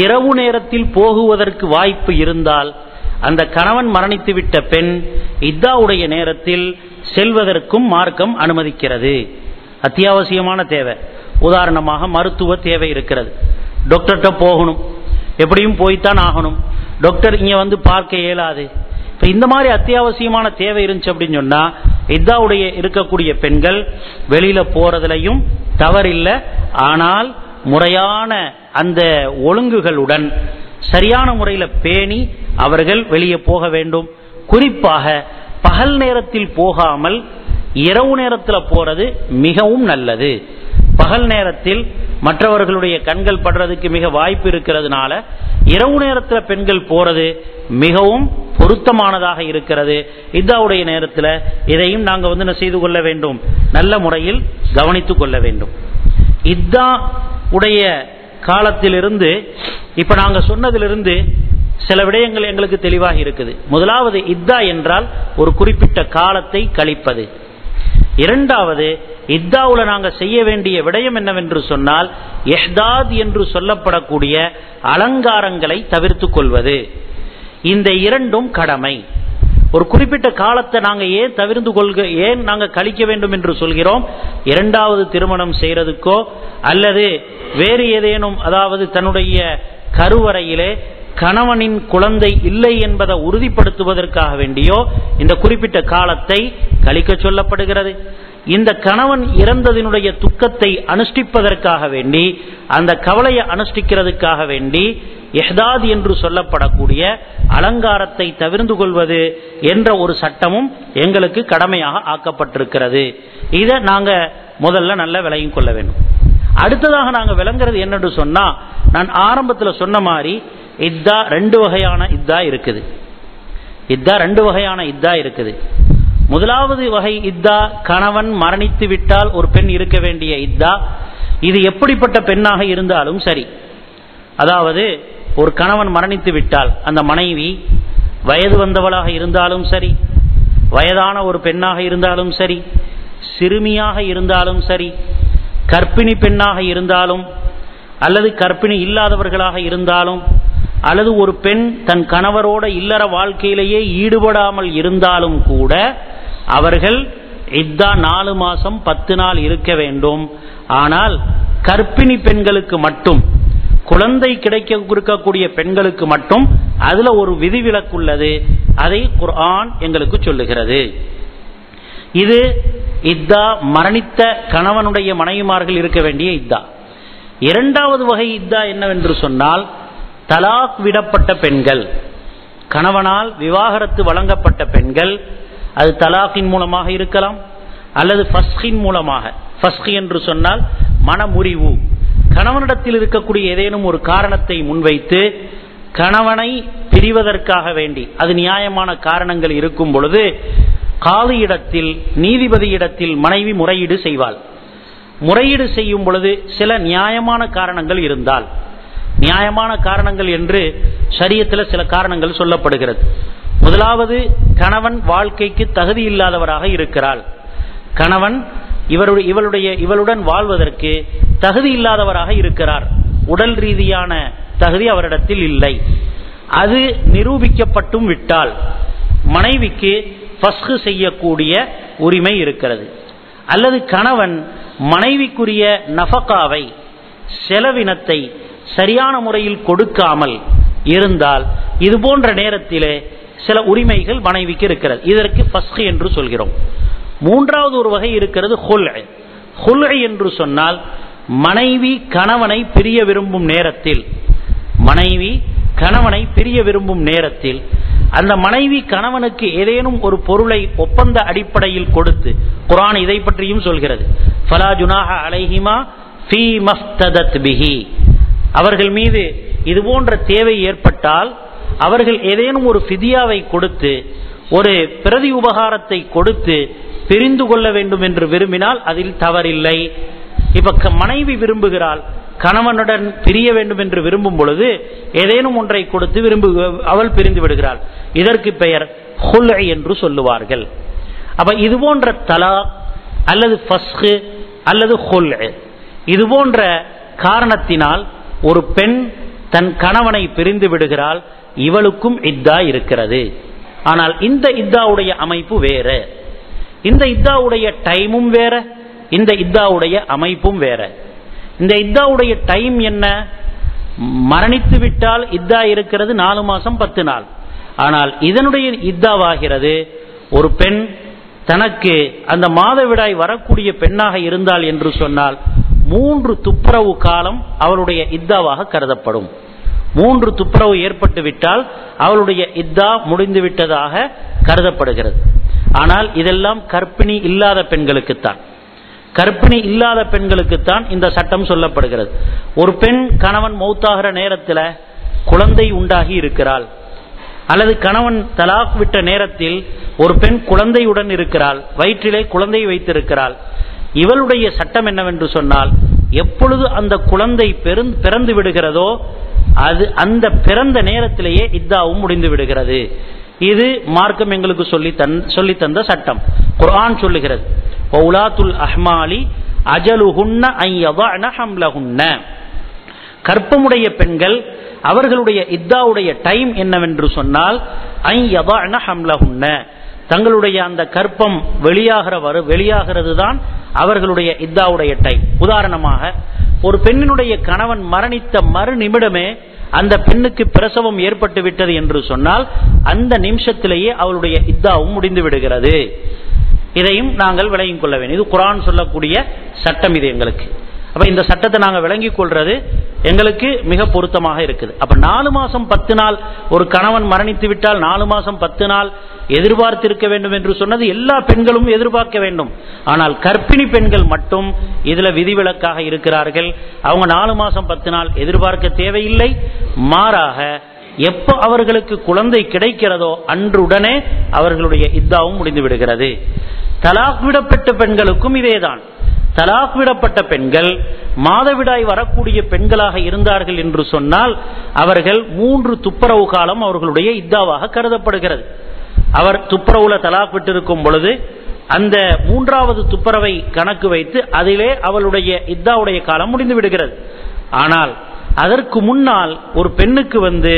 இரவு நேரத்தில் போகுவதற்கு வாய்ப்பு இருந்தால் அந்த கணவன் மரணித்துவிட்ட பெண் இத்தாவுடைய நேரத்தில் செல்வதற்கும் மார்க்கம் அனுமதிக்கிறது. அத்தியாவசியமான தேவை. உதாரணமாக மருத்துவ தேவை இருக்கிறது. டாக்டர்கிட்ட போகணும். எப்படியும் போய்த்தான் ஆகணும். டாக்டர் இங்க வந்து பார்க்க இயலாது. இப்போ இந்த மாதிரி அத்தியாவசியமான தேவை இருந்துச்சு அப்படின்னு சொன்னால் இதாவுடைய இருக்கக்கூடிய பெண்கள் வெளியில் போறதுலையும் தவறில்லை. ஆனால் முறையான அந்த ஒழுங்குகளுடன் சரியான முறையில் பேணி அவர்கள் வெளியே போக வேண்டும். குறிப்பாக பகல் நேரத்தில் போகாமல் இரவு நேரத்தில் போறது மிகவும் நல்லது. பகல் நேரத்தில் மற்றவர்களுடைய கண்கள் படுறதுக்கு மிக வாய்ப்பு இருக்கிறதுனால இரவு நேரத்தில் பெண்கள் போறது மிகவும் பொருத்தமானதாக இருக்கிறது. இதாவுடைய நேரத்தில் இதையும் நாங்கள் வந்து என்ன செய்து கொள்ள வேண்டும். நல்ல முறையில் கவனித்துக் கொள்ள வேண்டும். இதா உடைய காலத்திலிருந்து இப்ப நாங்க சொன்னதிலிருந்து சில விடயங்கள் எங்களுக்கு தெளிவாக இருக்குது. முதலாவது இத்தா என்றால் ஒரு குறிப்பிட்ட காலத்தை கழிப்பது. இரண்டாவது இத்தாவுல நாங்கள் செய்ய வேண்டிய விடயம் என்னவென்று சொன்னால் எஹ்தாத் என்று சொல்லப்படக்கூடிய அலங்காரங்களை தவிர்த்து கொள்வது. இந்த இரண்டும் கடமை. ஒரு குறிப்பிட்ட காலத்தை நாங்கள் ஏன் தவிர்த்து கொள்க ஏன் நாங்கள் கழிக்க வேண்டும் என்று சொல்கிறோம்? இரண்டாவது திருமணம் செய்யறதுக்கோ அல்லது வேறு ஏதேனும் அதாவது தன்னுடைய கருவறையிலே கணவனின் குழந்தை இல்லை என்பதை உறுதிப்படுத்துவதற்காக வேண்டியோ இந்த குறிப்பிட்ட காலத்தை கழிக்க சொல்லப்படுகிறது. இந்த கணவன் இறந்ததினுடைய துக்கத்தை அனுஷ்டிப்பதற்காக வேண்டி அந்த கவலையை அனுஷ்டிக்கிறதுக்காக வேண்டி எஹ்தாத் என்று சொல்லப்படக்கூடிய அலங்காரத்தை தவிர்ந்து கொள்வது என்ற ஒரு சட்டமும் எங்களுக்கு கடமையாக ஆக்கப்பட்டிருக்கிறது. இதை நாங்க முதல்ல நல்ல விலையும் கொள்ள வேண்டும். அடுத்ததாக நாங்க விளங்குறது என்னன்னு சொன்னா நான் ஆரம்பத்தில் சொன்ன மாதிரி இத்தா ரெண்டு வகையான இத்தா இருக்குது. இத்தா ரெண்டு வகையான இத்தா இருக்குது. முதலாவது வகை இத்தா கணவன் மரணித்து விட்டால் ஒரு பெண் இருக்க வேண்டிய இத்தா. இது எப்படிப்பட்ட பெண்ணாக இருந்தாலும் சரி. அதாவது ஒரு கணவன் மரணித்து விட்டால் அந்த மனைவி வயது வந்தவளாக இருந்தாலும் சரி வயதான ஒரு பெண்ணாக இருந்தாலும் சரி சிறுமியாக இருந்தாலும் சரி கற்பிணி பெண்ணாக இருந்தாலும் அல்லது கற்பிணி இல்லாதவர்களாக இருந்தாலும் அல்லது ஒரு பெண் தன் கணவரோட இல்லற வாழ்க்கையிலேயே ஈடுபடாமல் இருந்தாலும் கூட அவர்கள் இத்தா நாலு மாசம் பத்து நாள் இருக்க வேண்டும். ஆனால் கர்ப்பிணி பெண்களுக்கு மட்டும் குழந்தை கிடைக்க இருக்கக்கூடிய பெண்களுக்கு மட்டும் அதுல ஒரு விதிவிலக்குள்ளது. அதை குர்ஆன் எங்களுக்கு சொல்லுகிறது. இது இத்தா மரணித்த கணவனுடைய மனைவிமார்கள் இருக்க வேண்டிய இத்தா. இரண்டாவது வகை இத்தா என்னவென்று சொன்னால் தலாக் விடப்பட்ட பெண்கள் கணவனால் விவாகரத்து வழங்கப்பட்ட பெண்கள் அது தலாக்கின் மூலமாக இருக்கலாம் அல்லது ஃபஸ்கின் மூலமாக. ஃபஸ்கி என்று சொன்னால் மனமுறிவு. கணவனிடத்தில் இருக்கக்கூடிய ஏதேனும் ஒரு காரணத்தை முன்வைத்து கணவனை பிரிவதற்காக வேண்டி அது நியாயமான காரணங்கள் இருக்கும் பொழுது காலியிடத்தில் நீதிபதியிடத்தில் மனைவி முறையீடு செய்வாள். முறையீடு செய்யும் பொழுது சில நியாயமான காரணங்கள் இருந்தால் நியாயமான காரணங்கள் என்று சரியத்தில் சில காரணங்கள் சொல்லப்படுகிறது. முதலாவது கணவன் வாழ்க்கைக்கு தகுதி இல்லாதவராக இருக்கிறாள். கணவன் இவருடைய இவளுடைய இவளுடன் வாழ்வதற்கு தகுதி இல்லாதவராக இருக்கிறார். உடல் ரீதியான தகுதி அவரிடத்தில் இல்லை. அது நிரூபிக்கப்பட்டும் விட்டால் மனைவிக்கு பஸ்கு செய்யக்கூடிய உரிமை இருக்கிறது. அல்லது கணவன் மனைவிக்குரிய நஃபகாவை செலவினத்தை சரியான முறையில் கொடுக்காமல் இருந்தால் இது போன்ற நேரத்திலே சில உரிமைகள் மனைவிக்கு இருக்கிறது. இதற்கு பஸ்கு என்று சொல்கிறோம். மூன்றாவது ஒரு வகை இருக்கிறது ஹுல் ஹுல் என்று சொன்னால் மனைவி கணவனை பிரிய விரும்பும் நேரத்தில் மனைவி கணவனை பிரிய விரும்பும் நேரத்தில் அந்த மனைவி கணவனுக்கு ஏதேனும் ஒரு பொருளை ஒப்பந்த அடிப்படையில் கொடுத்து குரான் இதை பற்றியும் சொல்கிறது. ஃபலா ஜுனாஹ அலைஹிமா ஃபீ மஃப்ததத் பிஹி. அவர்கள் மீது இது போன்ற தேவை ஏற்பட்டால் அவர்கள் ஏதேனும் ஒரு ஃபிதியாவை கொடுத்து ஒரு பிரதி உபகாரத்தை கொடுத்து பிரிந்து கொள்ள வேண்டும் என்று விரும்பினால் அதில் தவறில்லை. இப்ப மனைவி விரும்புகிறாள் கணவனுடன் பிரிய வேண்டும் என்று விரும்பும் பொழுது ஏதேனும் ஒன்றை கொடுத்து விரும்பு அவள் பிரிந்து விடுகிறாள். இதற்கு பெயர் ஹுல்ஐ என்று சொல்லுவார்கள். அப்ப இது போன்ற தலா அல்லது அல்லது ஹுல் இது போன்ற காரணத்தினால் ஒரு பெண் தன் கணவனை பிரிந்து விடுகிறாள் இவளுக்கும் இத்தா இருக்கிறது. ஆனால் இந்த இத்தாவுடைய அமைப்பு வேற. இந்த இத்தாவுடைய டைமும் வேற இந்த இத்தாவுடைய அமைப்பும் வேற. இந்த இத்தாவுடைய டைம் என்ன? மரணித்து விட்டால் இத்தா இருக்கிறது நாலு மாசம் பத்து நாள். ஆனால் இதனுடைய இத்தாவாகிறது ஒரு பெண் தனக்கு அந்த மாதவிடாய் வரக்கூடிய பெண்ணாக இருந்தால் என்று சொன்னால் மூன்று துப்புரவு காலம் அவளுடைய இத்தாவாக கருதப்படும். மூன்று துப்புரவு ஏற்பட்டு விட்டால் அவளுடைய இத்தா முடிந்து விட்டதாக கருதப்படுகிறது. ஆனால் இதெல்லாம் கற்பிணி இல்லாத பெண்களுக்குத்தான். கற்பிணி இல்லாத பெண்களுக்குத்தான் இந்த சட்டம் சொல்லப்படுகிறது. ஒரு பெண் கணவன் மௌத்தாகிற நேரத்தில் குழந்தை உண்டாகி இருக்கிறாள். அல்லது கணவன் தலாக் விட்ட நேரத்தில் ஒரு பெண் குழந்தையுடன் இருக்கிறாள். வயிற்றிலே குழந்தை வைத்திருக்கிறாள். இவளுடைய சட்டம் என்னவென்று சொன்னால் எப்பொழுது அந்த குழந்தை பிறந்து விடுகிறதோ அது அந்த பிறந்த நேரத்திலேயே இத்தாவும் முடிந்து விடுகிறது. இது மார்க்கம் எங்களுக்கு சொல்லி தன் சொல்லி தந்த சட்டம். குரான் சொல்லுகிறது ஒலாத்துல் அஹ்மாலி அஜலுஹுன்ன ஐயதஅன ஹம்லஹுன்ன. கற்பமுடைய பெண்கள் அவர்களுடைய இத்தாவுடைய டைம் என்னவென்று சொன்னால் ஐயதஅன ஹம்லஹுன்ன. தங்களுடைய அந்த கற்பம் வெளியாகிற வரு வெளியாகிறது தான் அவர்களுடைய இத்தாவுடைய டை உதாரணமாக ஒரு பெண்ணினுடைய கணவன் மரணித்த மறு நிமிடமே அந்த பெண்ணுக்கு பிரசவம் ஏற்பட்டு விட்டது என்று சொன்னால் அந்த நிமிஷத்திலேயே அவளுடைய இத்தாவும் முடிந்து விடுகிறது. இதையும் நாங்கள் விளங்கிக் கொள்ள வேண்டும். இது குரான் சொல்லக்கூடிய சட்டம் இது எங்களுக்கு. அப்ப இந்த சட்டத்தை நாங்க விளங்கிக் கொள்றது எங்களுக்கு மிக பொருத்தமாக இருக்குது. அப்ப நாலு மாசம் பத்து நாள் ஒரு கணவன் மரணித்து விட்டால் நாலு மாசம் பத்து நாள் எதிர்பார்த்திருக்க வேண்டும் என்று சொன்னது எல்லா பெண்களும் எதிர்பார்க்க வேண்டும். ஆனால் கர்ப்பிணி பெண்கள் மட்டும் இதுல விதிவிலக்காக இருக்கிறார்கள். அவங்க நாலு மாசம் பத்து நாள் எதிர்பார்க்க தேவையில்லை. மாறாக எப்ப அவர்களுக்கு குழந்தை கிடைக்கிறதோ அன்றுடனே அவர்களுடைய இத்தாவும் முடிந்து விடுகிறது. தலாக் விடப்பட்ட பெண்களுக்கும் இதேதான். தலாக் விடப்பட்ட பெண்கள் மாதவிடாய் வரக்கூடிய பெண்களாக இருந்தார்கள் என்று சொன்னால் அவர்கள் மூன்று துப்புரவு காலம் அவர்களுடைய இத்தாவாக கருதப்படுகிறது. அவர் துப்புரவுல தலாக் விட்டிருக்கும் பொழுது அந்த மூன்றாவது துப்புரவை கணக்கு வைத்து அதிலே அவளுடைய இத்தாவுடைய காலம் முடிந்து விடுகிறது. ஆனால் அதற்கு முன்னால் ஒரு பெண்ணுக்கு வந்து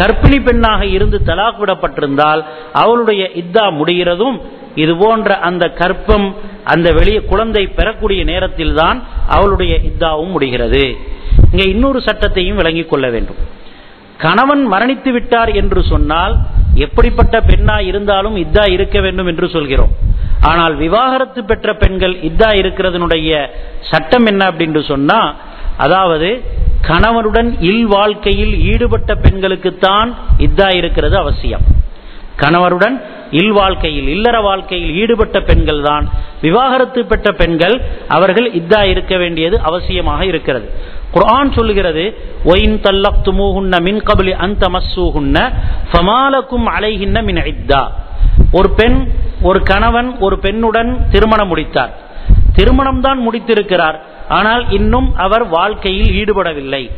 கர்ப்பிணி பெண்ணாக இருந்து தலாக் விடப்பட்டிருந்தால் அவளுடைய இத்தா முடிகிறதும் இது போன்ற அந்த கற்பம் அந்த வெளியே குழந்தை பெறக்கூடிய நேரத்தில் தான் அவளுடைய இத்தாவும் முடிகிறது. இங்க இன்னொரு சட்டத்தையும் விளங்கிக் கொள்ள வேண்டும். கணவன் மரணித்து விட்டார் என்று சொன்னால் எப்படிப்பட்ட பெண்ணா இருந்தாலும் இத்தா இருக்க வேண்டும் என்று சொல்கிறோம். ஆனால் விவாகரத்து பெற்ற பெண்கள் இத்தா இருக்கிறதுனுடைய சட்டம் என்ன அப்படின்னு சொன்னா அதாவது கணவனுடன் இல் வாழ்க்கையில் ஈடுபட்ட பெண்களுக்குத்தான் இதா இருக்கிறது அவசியம். கணவருடன் இல் வாழ்க்கையில் இல்லற வாழ்க்கையில் ஈடுபட்ட பெண்கள் தான் விவாகரத்து பெற்ற பெண்கள் அவர்கள் இதா இருக்க வேண்டியது அவசியமாக இருக்கிறது. குரான் சொல்லுகிறது ஒயின் தல்லக்துமூஹுன்ன மின் கபலி அந்த மஸ்ஸூஹுன்ன ஃபமாலக்கும் அலைகின்ன மின் இத்தா. ஒரு பெண் ஒரு கணவன் ஒரு பெண்ணுடன் திருமணம் முடித்தார். திருமணம் தான் முடித்திருக்கிறார். ஆனால் இன்னும் அவர் வாழ்க்கையில் ஈடுபடவில்லை.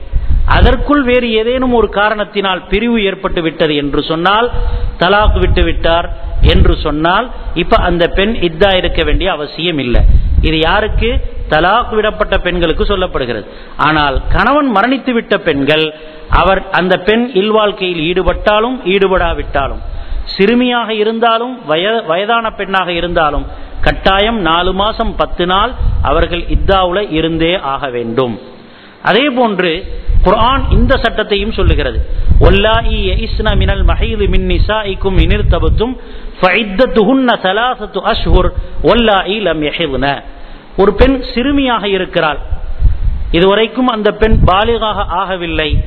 அதற்குள் வேறு ஏதேனும் ஒரு காரணத்தினால் பிரிவு ஏற்பட்டு விட்டது என்று சொன்னால் தலாக் விட்டு விட்டார் என்று சொன்னால் இப்ப அந்த பெண் இத்தா இருக்க வேண்டிய அவசியம் இல்லை. இது யாருக்கு? தலாக் விடப்பட்ட பெண்களுக்கு சொல்லப்படுகிறது. ஆனால் கணவன் மரணித்து விட்ட பெண்கள் அவர் அந்த பெண் இல்வாழ்க்கையில் ஈடுபட்டாலும் ஈடுபடாவிட்டாலும் சிறுமியாக இருந்தாலும் வயதான பெண்ணாக இருந்தாலும் கட்டாயம் நாலு மாசம் பத்து நாள் அவர்கள் இத்தாவுல இருந்தே ஆக வேண்டும். அதே போன்று குரான் இந்த சட்டத்தையும் சொல்லுகிறது. ஒல்லாஇ ஒரு பெண் சிறுமியாக இருக்கிறாள். இதுவரைக்கும் அந்த பெண் பாலிகாக ஆகவில்லை.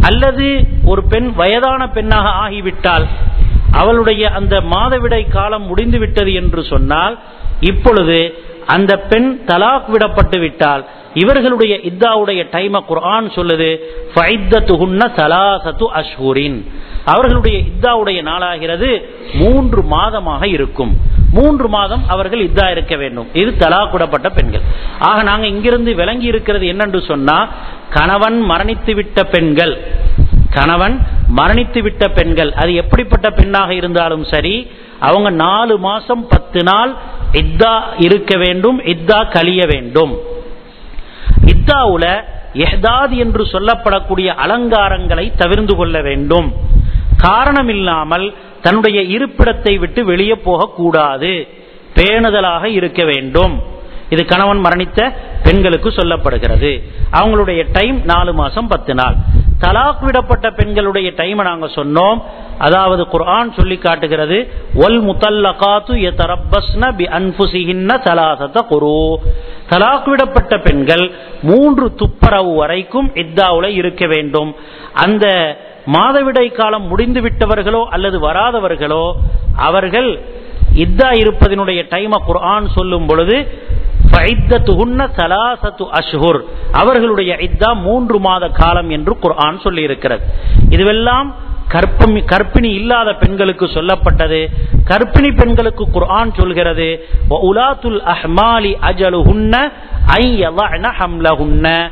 அல்லது ஒரு பெண் வயதான பெண்ணாக ஆகிவிட்டால் அவளுடைய அந்த மாதவிடை காலம் முடிந்துவிட்டது என்று சொன்னால் இப்பொழுது அந்த பெண் தலாக் விடப்பட்டு விட்டால் இவர்களுடைய இத்தாவுடைய டைம குரான் சொல்லுது அஷ்ஹூரின். அவர்களுடைய இத்தாவுடைய நாளாகிறது மூன்று மாதமாக இருக்கும். மூன்று மாதம் அவர்கள் இதா இருக்க வேண்டும். இது தலாக் விடப்பட்ட பெண்கள். ஆக நாங்க இங்கிருந்து விளங்கி இருக்கிறது என்னென்று சொன்னா கணவன் மரணித்து விட்ட பெண்கள் கணவன் மரணித்து விட்ட பெண்கள் அது எப்படிப்பட்ட பெண்ணாக இருந்தாலும் சரி அவங்க நாலு மாசம் பத்து நாள் இத்தா இருக்க வேண்டும் இத்தா கழிய வேண்டும். இத்தாவுல எஹ்தாத் என்று சொல்லப்படக்கூடிய அலங்காரங்களை தவிர்ந்து கொள்ள வேண்டும். காரணம் இல்லாமல் தன்னுடைய இருப்பிடத்தை விட்டு வெளியே போகக்கூடாது. பேணுதலாக இருக்க வேண்டும். இது கணவன் மரணித்த பெண்களுக்கு சொல்லப்படுகிறது. அவங்களுடைய டைம் நாலு மாசம் பத்து நாள். தலாக் விடப்பட்ட பெண்களுடைய டைம் நாங்க சொன்னோம். அதாவது குர்ஆன் சொல்லி காட்டுகிறது ஒல் முத்தல்லகாத்து யதரப்பஸ்ன பி அன்ஃபுசிஹின்ன தலாசத குரு. தலாக் விடப்பட்ட பெண்கள் மூன்று துப்பரவு வரைக்கும் இத்தாவுல இருக்க வேண்டும். அந்த மாதவிடை காலம் முடிந்து விட்டவர்களோ அல்லது வராதவர்களோ அவர்கள் இத்தா இருப்பதனுடைய டைம குர்ஆன் சொல்லும் பொழுது அஷ்ஹுர். அவர்களுடைய இத்தா மூன்று மாத காலம் என்று குர்ஆன் சொல்லியிருக்கிறது. இதுவெல்லாம் கற்பம் கற்பிணி இல்லாத பெண்களுக்கு சொல்லப்பட்டது. கற்பிணி பெண்களுக்கு குர்ஆன் சொல்கிறது உலாத்துல் அஹ்மாலி அஜலுஹுன்ன ஹம்லஹுன்ன.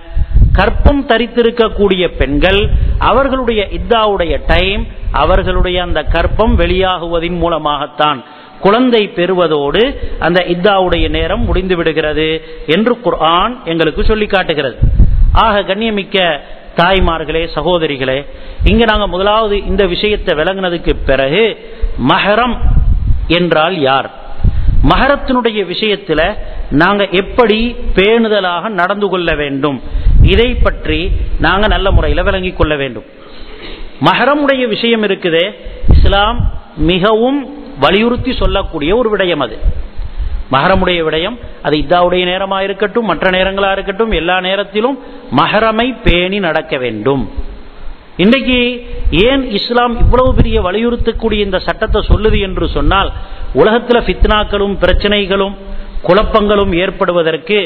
கற்பம் தரித்திருக்கக்கூடிய பெண்கள் அவர்களுடைய இத்தாவுடைய டைம் அவர்களுடைய அந்த கற்பம் வெளியாகுவதின் மூலமாகத்தான். குழந்தை பெறுவதோடு அந்த இத்தாவுடைய நேரம் முடிந்து விடுகிறது என்று குர்ஆன் எங்களுக்கு சொல்லி காட்டுகிறது. ஆக கண்ணியமிக்க தாய்மார்களே சகோதரிகளே இங்க நாங்க முதலாவது இந்த விஷயத்தை விளங்கினதுக்கு பிறகு மஹரம் என்றால் யார்? மகரத்தினுடைய விஷயத்துல நாங்க எப்படி பேணுதலாக நடந்து கொள்ள வேண்டும்? இதை பற்றி நாங்க நல்ல முறையில் விளங்கிக் கொள்ள வேண்டும். மகரமுடைய விஷயம் இருக்குதே இஸ்லாம் மிகவும் வலியுறுத்தி சொல்லக்கூடிய ஒரு விடயம் அது. மகரமுடைய விடயம் அது இத்தாவுடைய நேரமாக இருக்கட்டும் மற்ற நேரங்களா இருக்கட்டும் எல்லா நேரத்திலும் மஹரமை பேணி நடக்க வேண்டும். இன்றைக்கு ஏன் இஸ்லாம் இவ்வளவு பெரிய வலியுறுத்தக்கூடிய இந்த சட்டத்தை சொல்லுது என்று சொன்னால் உலகத்தில் ஃபித்னாக்களும் பிரச்சனைகளும் குழப்பங்களும் ஏற்படுவதற்கு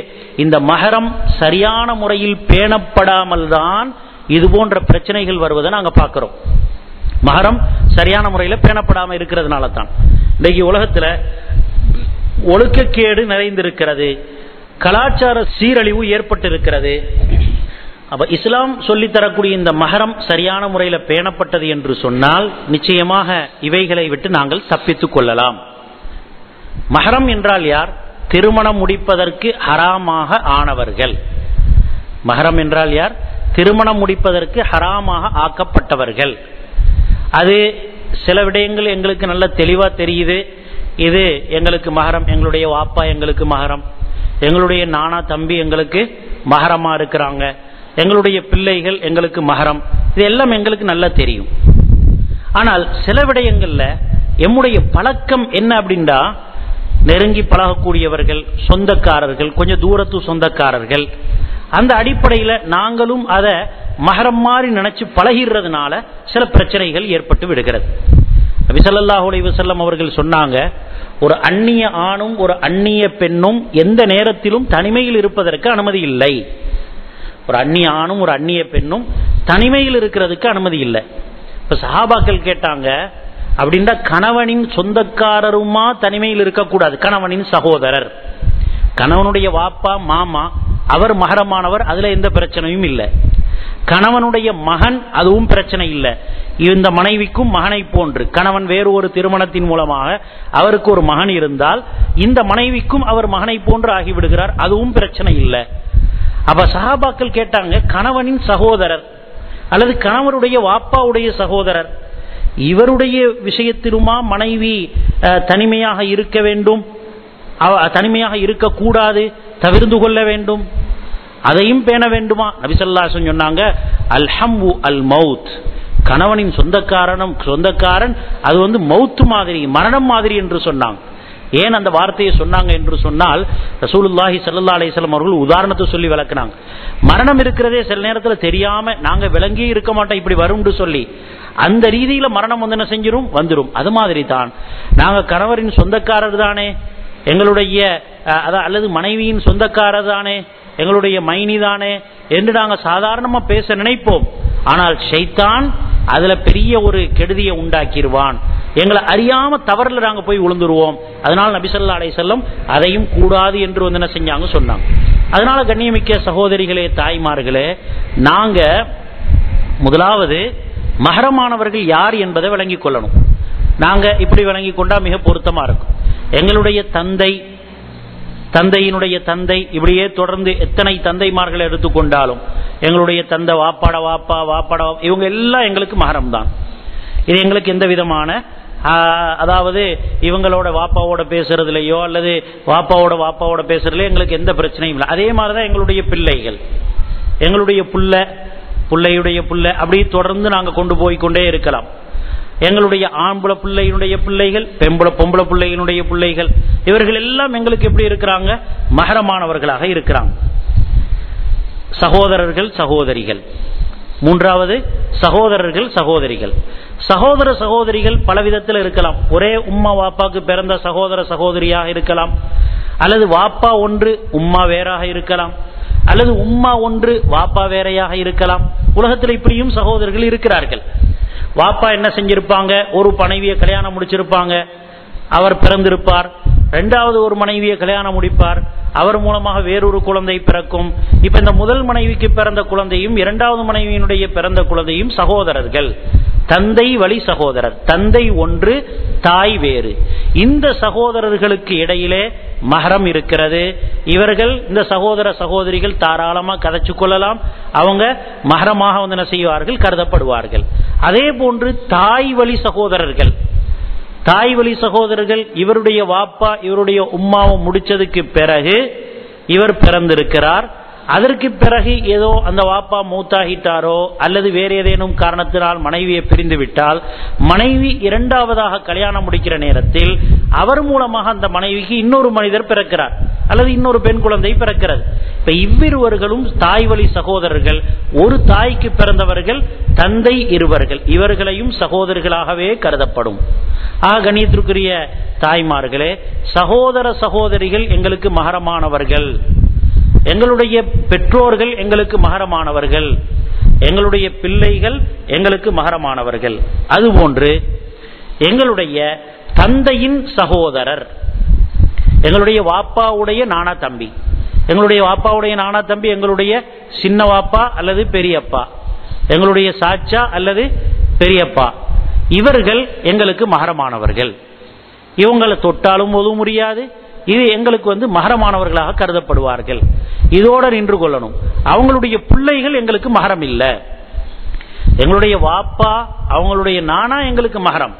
இந்த மகரம் சரியான முறையில் பேணப்படாமல் தான் இது போன்ற பிரச்சனைகள் வருவதை நாங்கள் பார்க்கிறோம். மகரம் சரியான முறையில் பேணப்படாமல் இருக்கிறதுனால தான் இன்றைக்கு உலகத்தில் ஒழுக்கக்கேடு நிறைந்திருக்கிறது. கலாச்சார சீரழிவு ஏற்பட்டிருக்கிறது. அப்ப இஸ்லாம் சொல்லித்தரக்கூடிய இந்த மகரம் சரியான முறையில் பேணப்பட்டது என்று சொன்னால் நிச்சயமாக இவைகளை விட்டு நாங்கள் தப்பித்துக் கொள்ளலாம். மகரம் என்றால் யார்? திருமணம் முடிப்பதற்கு ஹராமாக ஆனவர்கள். மகரம் என்றால் யார்? திருமணம் முடிப்பதற்கு ஹராமாக ஆக்கப்பட்டவர்கள். அது சில விடயங்கள் எங்களுக்கு நல்ல தெளிவா தெரியுது. இது எங்களுக்கு மகரம் எங்களுடைய வாப்பா எங்களுக்கு மகரம். எங்களுடைய நானா தம்பி எங்களுக்கு மகரமா இருக்கிறாங்க. எங்களுடைய பிள்ளைகள் எங்களுக்கு மகரம். இது எல்லாம் எங்களுக்கு நல்லா தெரியும். ஆனால் சில விடயங்கள்ல எம்முடைய பழக்கம் என்ன அப்படின்னா நெருங்கி பழகக்கூடியவர்கள் சொந்தக்காரர்கள் கொஞ்சம் தூரத்து சொந்தக்காரர்கள் அந்த அடிப்படையில் நாங்களும் அதை மகரம் மாதிரி நினைச்சு பழகிறதுனால சில பிரச்சனைகள் ஏற்பட்டு விடுகிறது. விசலல்லாஹு வசல்லம் அவர்கள் சொன்னாங்க ஒரு அந்நிய ஆணும் ஒரு அந்நிய பெண்ணும் எந்த நேரத்திலும் தனிமையில் இருப்பதற்கு அனுமதி இல்லை. ஒரு அந்நிய ஆணும் ஒரு அந்நிய பெண்ணும் தனிமையில் இருக்கிறதுக்கு அனுமதி இல்லை. இப்ப சஹாபாக்கள் கேட்டாங்க அப்படின்னா கணவனின் சொந்தக்காரருமா தனிமையில் இருக்கக்கூடாது? கணவனின் சகோதரர். கணவனுடைய வாப்பா மாமா அவர் மகரமானவர் அதுல எந்த பிரச்சனையும் இல்லை. கணவனுடைய மகன் அதுவும் பிரச்சனை இல்லை. இந்த மனைவிக்கும் மகனை போன்று. கணவன் வேறு ஒரு திருமணத்தின் மூலமாக அவருக்கு ஒரு மகன் இருந்தால் இந்த மனைவிக்கும் அவர் மகனை போன்று ஆகிவிடுகிறார். அதுவும் பிரச்சனை இல்லை. அப்ப சஹாபாக்கள் கேட்டாங்க கணவனின் சகோதரர் அல்லது கணவருடைய வாப்பாவுடைய சகோதரர் இவருடைய விஷயத்திலுமா மனைவி தனிமையாக இருக்க வேண்டும்? தனிமையாக இருக்கக்கூடாது தவிர்ந்து கொள்ள வேண்டும்? அதையும் பேண வேண்டுமா? நபிசல்லாசன் சொன்னாங்க அல்ஹம்பு அல் மவுத் கணவனின் சொந்தக்காரனும் சொந்தக்காரன் அது வந்து மவுத்து மாதிரி மரணம் மாதிரி என்று சொன்னாங்க. ஏன் அந்த வார்த்தையை சொன்னாங்க என்று சொன்னால் ரசூலுல்லாஹி சல்லா அலிஸ்லாம் அவர்கள் உதாரணத்தை சொல்லி விளக்குனாங்க. மரணம் இருக்கிறதே சில நேரத்தில் தெரியாம நாங்க விளங்கி இருக்க மாட்டோம் இப்படி வரும்னு சொல்லி. அந்த ரீதியில மரணம் வந்து என்ன செஞ்சிடும் வந்துடும் அது மாதிரி தான். நாங்க கணவரின் சொந்தக்காரர் தானே எங்களுடைய அல்லது மனைவியின் சொந்தக்காரர் தானே எங்களுடைய மைனி தானே என்று நாங்க சாதாரணமா பேச நினைப்போம். ஆனால் ஷைத்தான் அதுல பெரிய ஒரு கெடுதியை உண்டாக்கிடுவான். எங்களை அறியாம தவறுல நாங்க போய் விழுந்துருவோம் அதனால நபிசல்லா அலை செல்லம் அதையும் கூடாது என்று வந்து என்ன செஞ்சாங்க சொன்னாங்க. அதனால கண்ணியமிக்க சகோதரிகளே தாய்மார்களே நாங்க முதலாவது மகரமானவர்கள் யார் என்பதை விளங்கிக் கொள்ளணும். நாங்க இப்படி விளங்கி கொண்டா மிக பொருத்தமா இருக்கும். எங்களுடைய தந்தை தந்தையினுடைய தந்தை இப்படியே தொடர்ந்து எத்தனை தந்தைமார்களை எடுத்துக்கொண்டாலும் எங்களுடைய தந்தை வாப்பாட வாப்பா வாப்பாட இவங்க எல்லாம் எங்களுக்கு மகரம் தான் இது எங்களுக்கு எந்த விதமான அதாவது இவங்களோட வாப்பாவோட பேசுறதுலையோ அல்லது வாப்பாவோட வாப்பாவோட பேசுறதுலையோ எங்களுக்கு எந்த பிரச்சனையும் இல்லை. அதே மாதிரிதான் எங்களுடைய பிள்ளைகள். எங்களுடைய புள்ள பிள்ளையுடைய புள்ள அப்படி தொடர்ந்து நாங்கள் கொண்டு போய் கொண்டே இருக்கலாம். எங்களுடைய ஆம்பளை பிள்ளையினுடைய பிள்ளைகள் பெம்பளை பொம்பளை பிள்ளையினுடைய பிள்ளைகள் இவர்கள் எல்லாம் எங்களுக்கு எப்படி இருக்கிறாங்க? மகரமானவர்களாக இருக்கிறாங்க. சகோதரர்கள் சகோதரிகள். மூன்றாவது சகோதரர்கள் சகோதரிகள். சகோதர சகோதரிகள் பல விதத்தில் இருக்கலாம். ஒரே உம்மா வாப்பாக்கு பிறந்த சகோதர சகோதரியாக இருக்கலாம். அல்லது வாப்பா ஒன்று உம்மா வேறாக இருக்கலாம். அல்லது உம்மா ஒன்று வாப்பா வேறையாக இருக்கலாம். உலகத்தில் இப்படியும் சகோதரர்கள் இருக்கிறார்கள். வாப்பா என்ன செஞ்சிருப்பாங்க? ஒரு பனைவியை கல்யாணம் முடிச்சிருப்பாங்க. அவர் பிறந்திருப்பார். ரெண்டாவது ஒரு மனைவியை கல்யாணம் முடிப்பார். அவர் மூலமாக வேறொரு குழந்தை பிறக்கும். இப்ப இந்த முதல் மனைவிக்கு பிறந்த குழந்தையும் இரண்டாவது மனைவியினுடைய பிறந்த குழந்தையும் சகோதரர்கள். தந்தை வழி சகோதரர். தந்தை ஒன்று தாய் வேறு. இந்த சகோதரர்களுக்கு இடையிலே மகரம் இருக்கிறது. இவர்கள் இந்த சகோதர சகோதரிகள் தாராளமாக கதைச்சு கொள்ளலாம். அவங்க மகரமாக வந்து செய்வார்கள்? கருதப்படுவார்கள். அதே போன்று தாய் வழி சகோதரர்கள். தாய் வழி சகோதரர்கள் இவருடைய வாப்பா இவருடைய உம்மாவும் முடிச்சதுக்கு பிறகு இவர் பிறந்திருக்கிறார். அதற்கு பிறகு ஏதோ அந்த வாப்பா மூத்தாகிட்டாரோ அல்லது வேறு ஏதேனும் காரணத்தினால் மனைவியை பிரிந்து விட்டால் மனைவி இரண்டாவதாக கல்யாணம் முடிக்கிற நேரத்தில் அவர் மூலமாக அந்த மனைவிக்கு இன்னொரு மனிதர் பிறக்கிறார். அல்லது இன்னொரு பெண் குழந்தை பிறக்கிறது. இப்ப இவ்விருவர்களும் தாய் வழி சகோதரர்கள். ஒரு தாய்க்கு பிறந்தவர்கள் தந்தை இருவர்கள். இவர்களையும் சகோதரிகளாகவே கருதப்படும். ஆக கணியத்திற்குரிய தாய்மார்களே சகோதர சகோதரிகள் எங்களுக்கு மகரமானவர்கள். எங்களுடைய பெற்றோர்கள் எங்களுக்கு மகரமானவர்கள். எங்களுடைய பிள்ளைகள் எங்களுக்கு மகரமானவர்கள். அதுபோன்று எங்களுடைய தந்தையின் சகோதரர் எங்களுடைய வாப்பாவுடைய நானா தம்பி. எங்களுடைய வாப்பாவுடைய நானா தம்பி எங்களுடைய சின்ன வாப்பா அல்லது பெரியப்பா? எங்களுடைய சாச்சா அல்லது பெரியப்பா? இவர்கள் எங்களுக்கு மகரமானவர்கள். இவங்களை தொட்டாலும் போதும் முடியாது. இது எங்களுக்கு வந்து மகரமானவர்களாக கருதப்படுவார்கள். இதோட நின்று கொள்ளணும். அவங்களுடைய பிள்ளைகள் எங்களுக்கு மகரம் இல்லை. எங்களுடைய வாப்பா அவங்களுடைய நானா எங்களுக்கு மகரம்.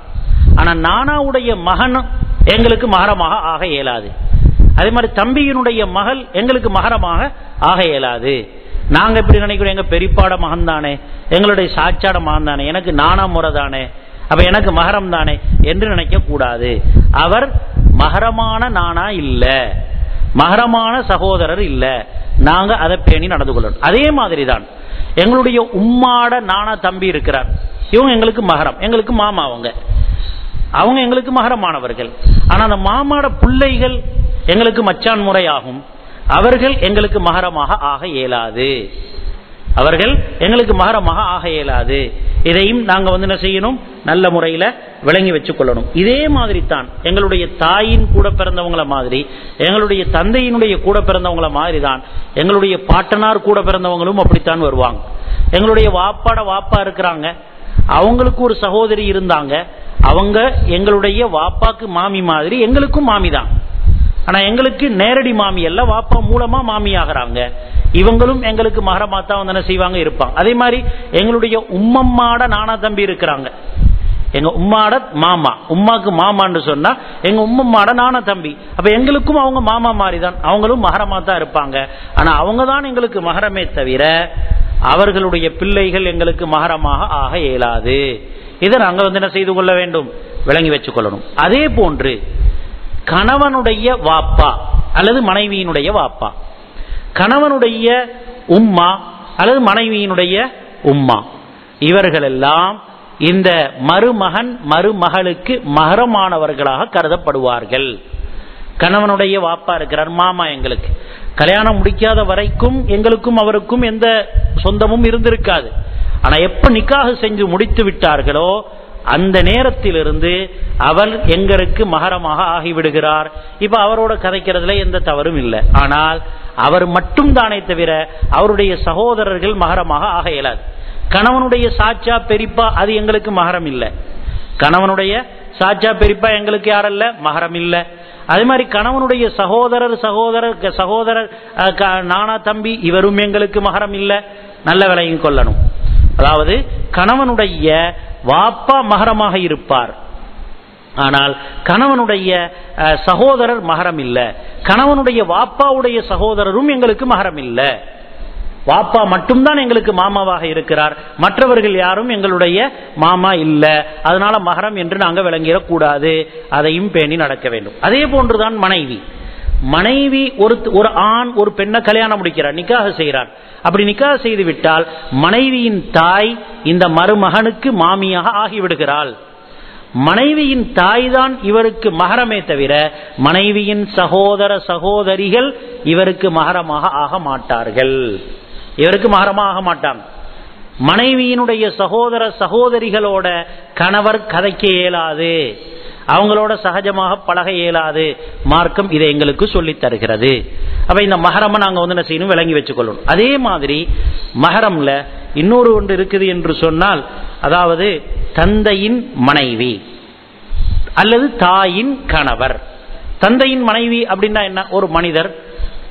ஆனா நானாவுடைய மகன் எங்களுக்கு மகரமாக ஆக இயலாது. அதே மாதிரி தம்பியினுடைய மகள் எங்களுக்கு மகரமாக ஆக இயலாது. நாங்க எப்படி நினைக்கிறோம்? எங்க பெரிப்பாட மகன் தானே எங்களுடைய சாட்சாட மகன் தானே எனக்கு நானா முறை தானே அப்ப எனக்கு மகரம் தானே என்று நினைக்க கூடாது அவர் மகரமான நானா இல்ல. மகரமான சகோதரர் இல்ல. நாங்க அதை பேணி நடந்து கொள்ளணும். அதே மாதிரி தான் எங்களுடைய உம்மாட நானா தம்பி இருக்கிறார். இவங்க எங்களுக்கு மகரம். எங்களுக்கு மாமா அவங்க. அவங்க எங்களுக்கு மகரமானவர்கள். ஆனா அந்த மாமாட பிள்ளைகள் எங்களுக்கு மச்சான் முறையாகும் அவர்கள் எங்களுக்கு மகரமாக ஆக இயலாது. அவர்கள் எங்களுக்கு மகரமாக ஆக இயலாது. இதையும் நாங்க வந்து என்ன செய்யணும்? நல்ல முறையில விளங்கி வச்சு கொள்ளணும். இதே மாதிரி தான் எங்களுடைய தாயின் கூட பிறந்தவங்கள மாதிரி எங்களுடைய தந்தையினுடைய கூட பிறந்தவங்கள மாதிரி தான் எங்களுடைய பாட்டனார் கூட பிறந்தவங்களும் அப்படித்தான் வருவாங்க. எங்களுடைய வாப்பாட வாப்பா இருக்கிறாங்க. அவங்களுக்கு ஒரு சகோதரி இருந்தாங்க. அவங்க எங்களுடைய வாப்பாக்கு மாமி மாதிரி எங்களுக்கும் மாமி தான் ஆனா எங்களுக்கு நேரடி மாமி அல்ல வாப்பா மூலமா மாமி ஆகிறாங்க. இவங்களும் எங்களுக்கு மகரமாத்தா வந்து என்ன செய்வாங்க இருப்பாங்க. அதே மாதிரி எங்களுடைய உம்மம்மாட நானா தம்பி இருக்கிறாங்க. எங்க உம்மாட மாமா உம்மாக்கு மாமான்னு சொன்னா எங்க உம்மம்மாட நானா தம்பி. அப்ப எங்களுக்கும் அவங்க மாமா மாதிரி தான் அவங்களும் மகரமா தான் இருப்பாங்க. ஆனா அவங்க தான் எங்களுக்கு மகரமே தவிர அவர்களுடைய பிள்ளைகள் எங்களுக்கு மகரமாக ஆக இயலாது. இதை நாங்க வந்து என்ன செய்து கொள்ள வேண்டும்? விளங்கி வச்சுக் கொள்ளணும். அதே போன்று கணவனுடைய வாப்பா அல்லது மனைவியினுடைய வாப்பா. கணவனுடைய உம்மா அல்லது மனைவியினுடைய உம்மா. இவர்களெல்லாம் இந்த மருமகன் மருமகளுக்கு மகரமானவர்களாக கருதப்படுவார்கள். கணவனுடைய வாப்பா இருக்கிறார் மாமா எங்களுக்கு. கல்யாணம் முடிக்காத வரைக்கும் எங்களுக்கும் அவருக்கும் எந்த சொந்தமும் இருந்திருக்காது. ஆனா எப்ப நிக்காக செஞ்சு முடித்து விட்டார்களோ அந்த நேரத்திலிருந்து அவர் எங்களுக்கு மகரமாக ஆகிவிடுகிறார். இப்ப அவரோட கதைக்கிறதுல எந்த தவறும் இல்லை. ஆனால் அவர் மட்டும் தானே தவிர அவருடைய சகோதரர்கள் மகரமாக ஆக இயலாது. கணவனுடைய சாச்சா பெரிப்பா அது எங்களுக்கு மகரம் இல்லை. கணவனுடைய சாச்சா பெரிப்பா எங்களுக்கு யாரல்ல மகரம் இல்லை. அதே மாதிரி கணவனுடைய சகோதரர் சகோதரர் சகோதரர் நானா தம்பி இவரும் எங்களுக்கு மகரம் இல்லை. நல்ல விலையும் கொள்ளணும் அதாவது கணவனுடைய வாப்பா மகரமாக இருப்பார். ஆனால் கணவனுடைய சகோதரர் மகரம் இல்ல. கணவனுடைய வாப்பாவுடைய சகோதரரும் எங்களுக்கு மகரம் இல்ல. வாப்பா மட்டும்தான் எங்களுக்கு மாமாவாக இருக்கிறார். மற்றவர்கள் யாரும் எங்களுடைய மாமா இல்ல. அதனால மகரம் என்று நாங்கள் விளங்கிடக்கூடாது. அதையும் பேணி நடக்க வேண்டும். அதே போன்றுதான் மனைவி. மனைவி ஒரு ஒரு ஆண் ஒரு பெண்ணை கல்யாணம் முடிக்கிறார் நிக்காக செய்கிறார். அப்படி நிக்காக செய்து விட்டால் மனைவியின் தாய் இந்த மருமகனுக்கு மாமியாக ஆகிவிடுகிறாள். மனைவியின் தாய் தான் இவருக்கு மகரமே தவிர மனைவியின் சகோதர சகோதரிகள் இவருக்கு மகரமாக ஆக மாட்டார்கள். இவருக்கு மகரமாக ஆக மாட்டாங்க மனைவியினுடைய சகோதர சகோதரிகளோட கணவர் கதைக்க இயலாது. அவங்களோட சகஜமாக பழக இயலாது. மார்க்கம் இதை எங்களுக்கு சொல்லி தருகிறது. அப்ப இந்த மகரம நாங்க வந்து என்ன செய்யணும்? விளங்கி வச்சுக்கொள்ளணும். அதே மாதிரி மகரம்ல இன்னொரு ஒன்று இருக்குது என்று சொன்னால் அதாவது தந்தையின் மனைவி அல்லது தாயின் கணவர். தந்தையின் மனைவி அப்படின்னா என்ன? ஒரு மனிதர்.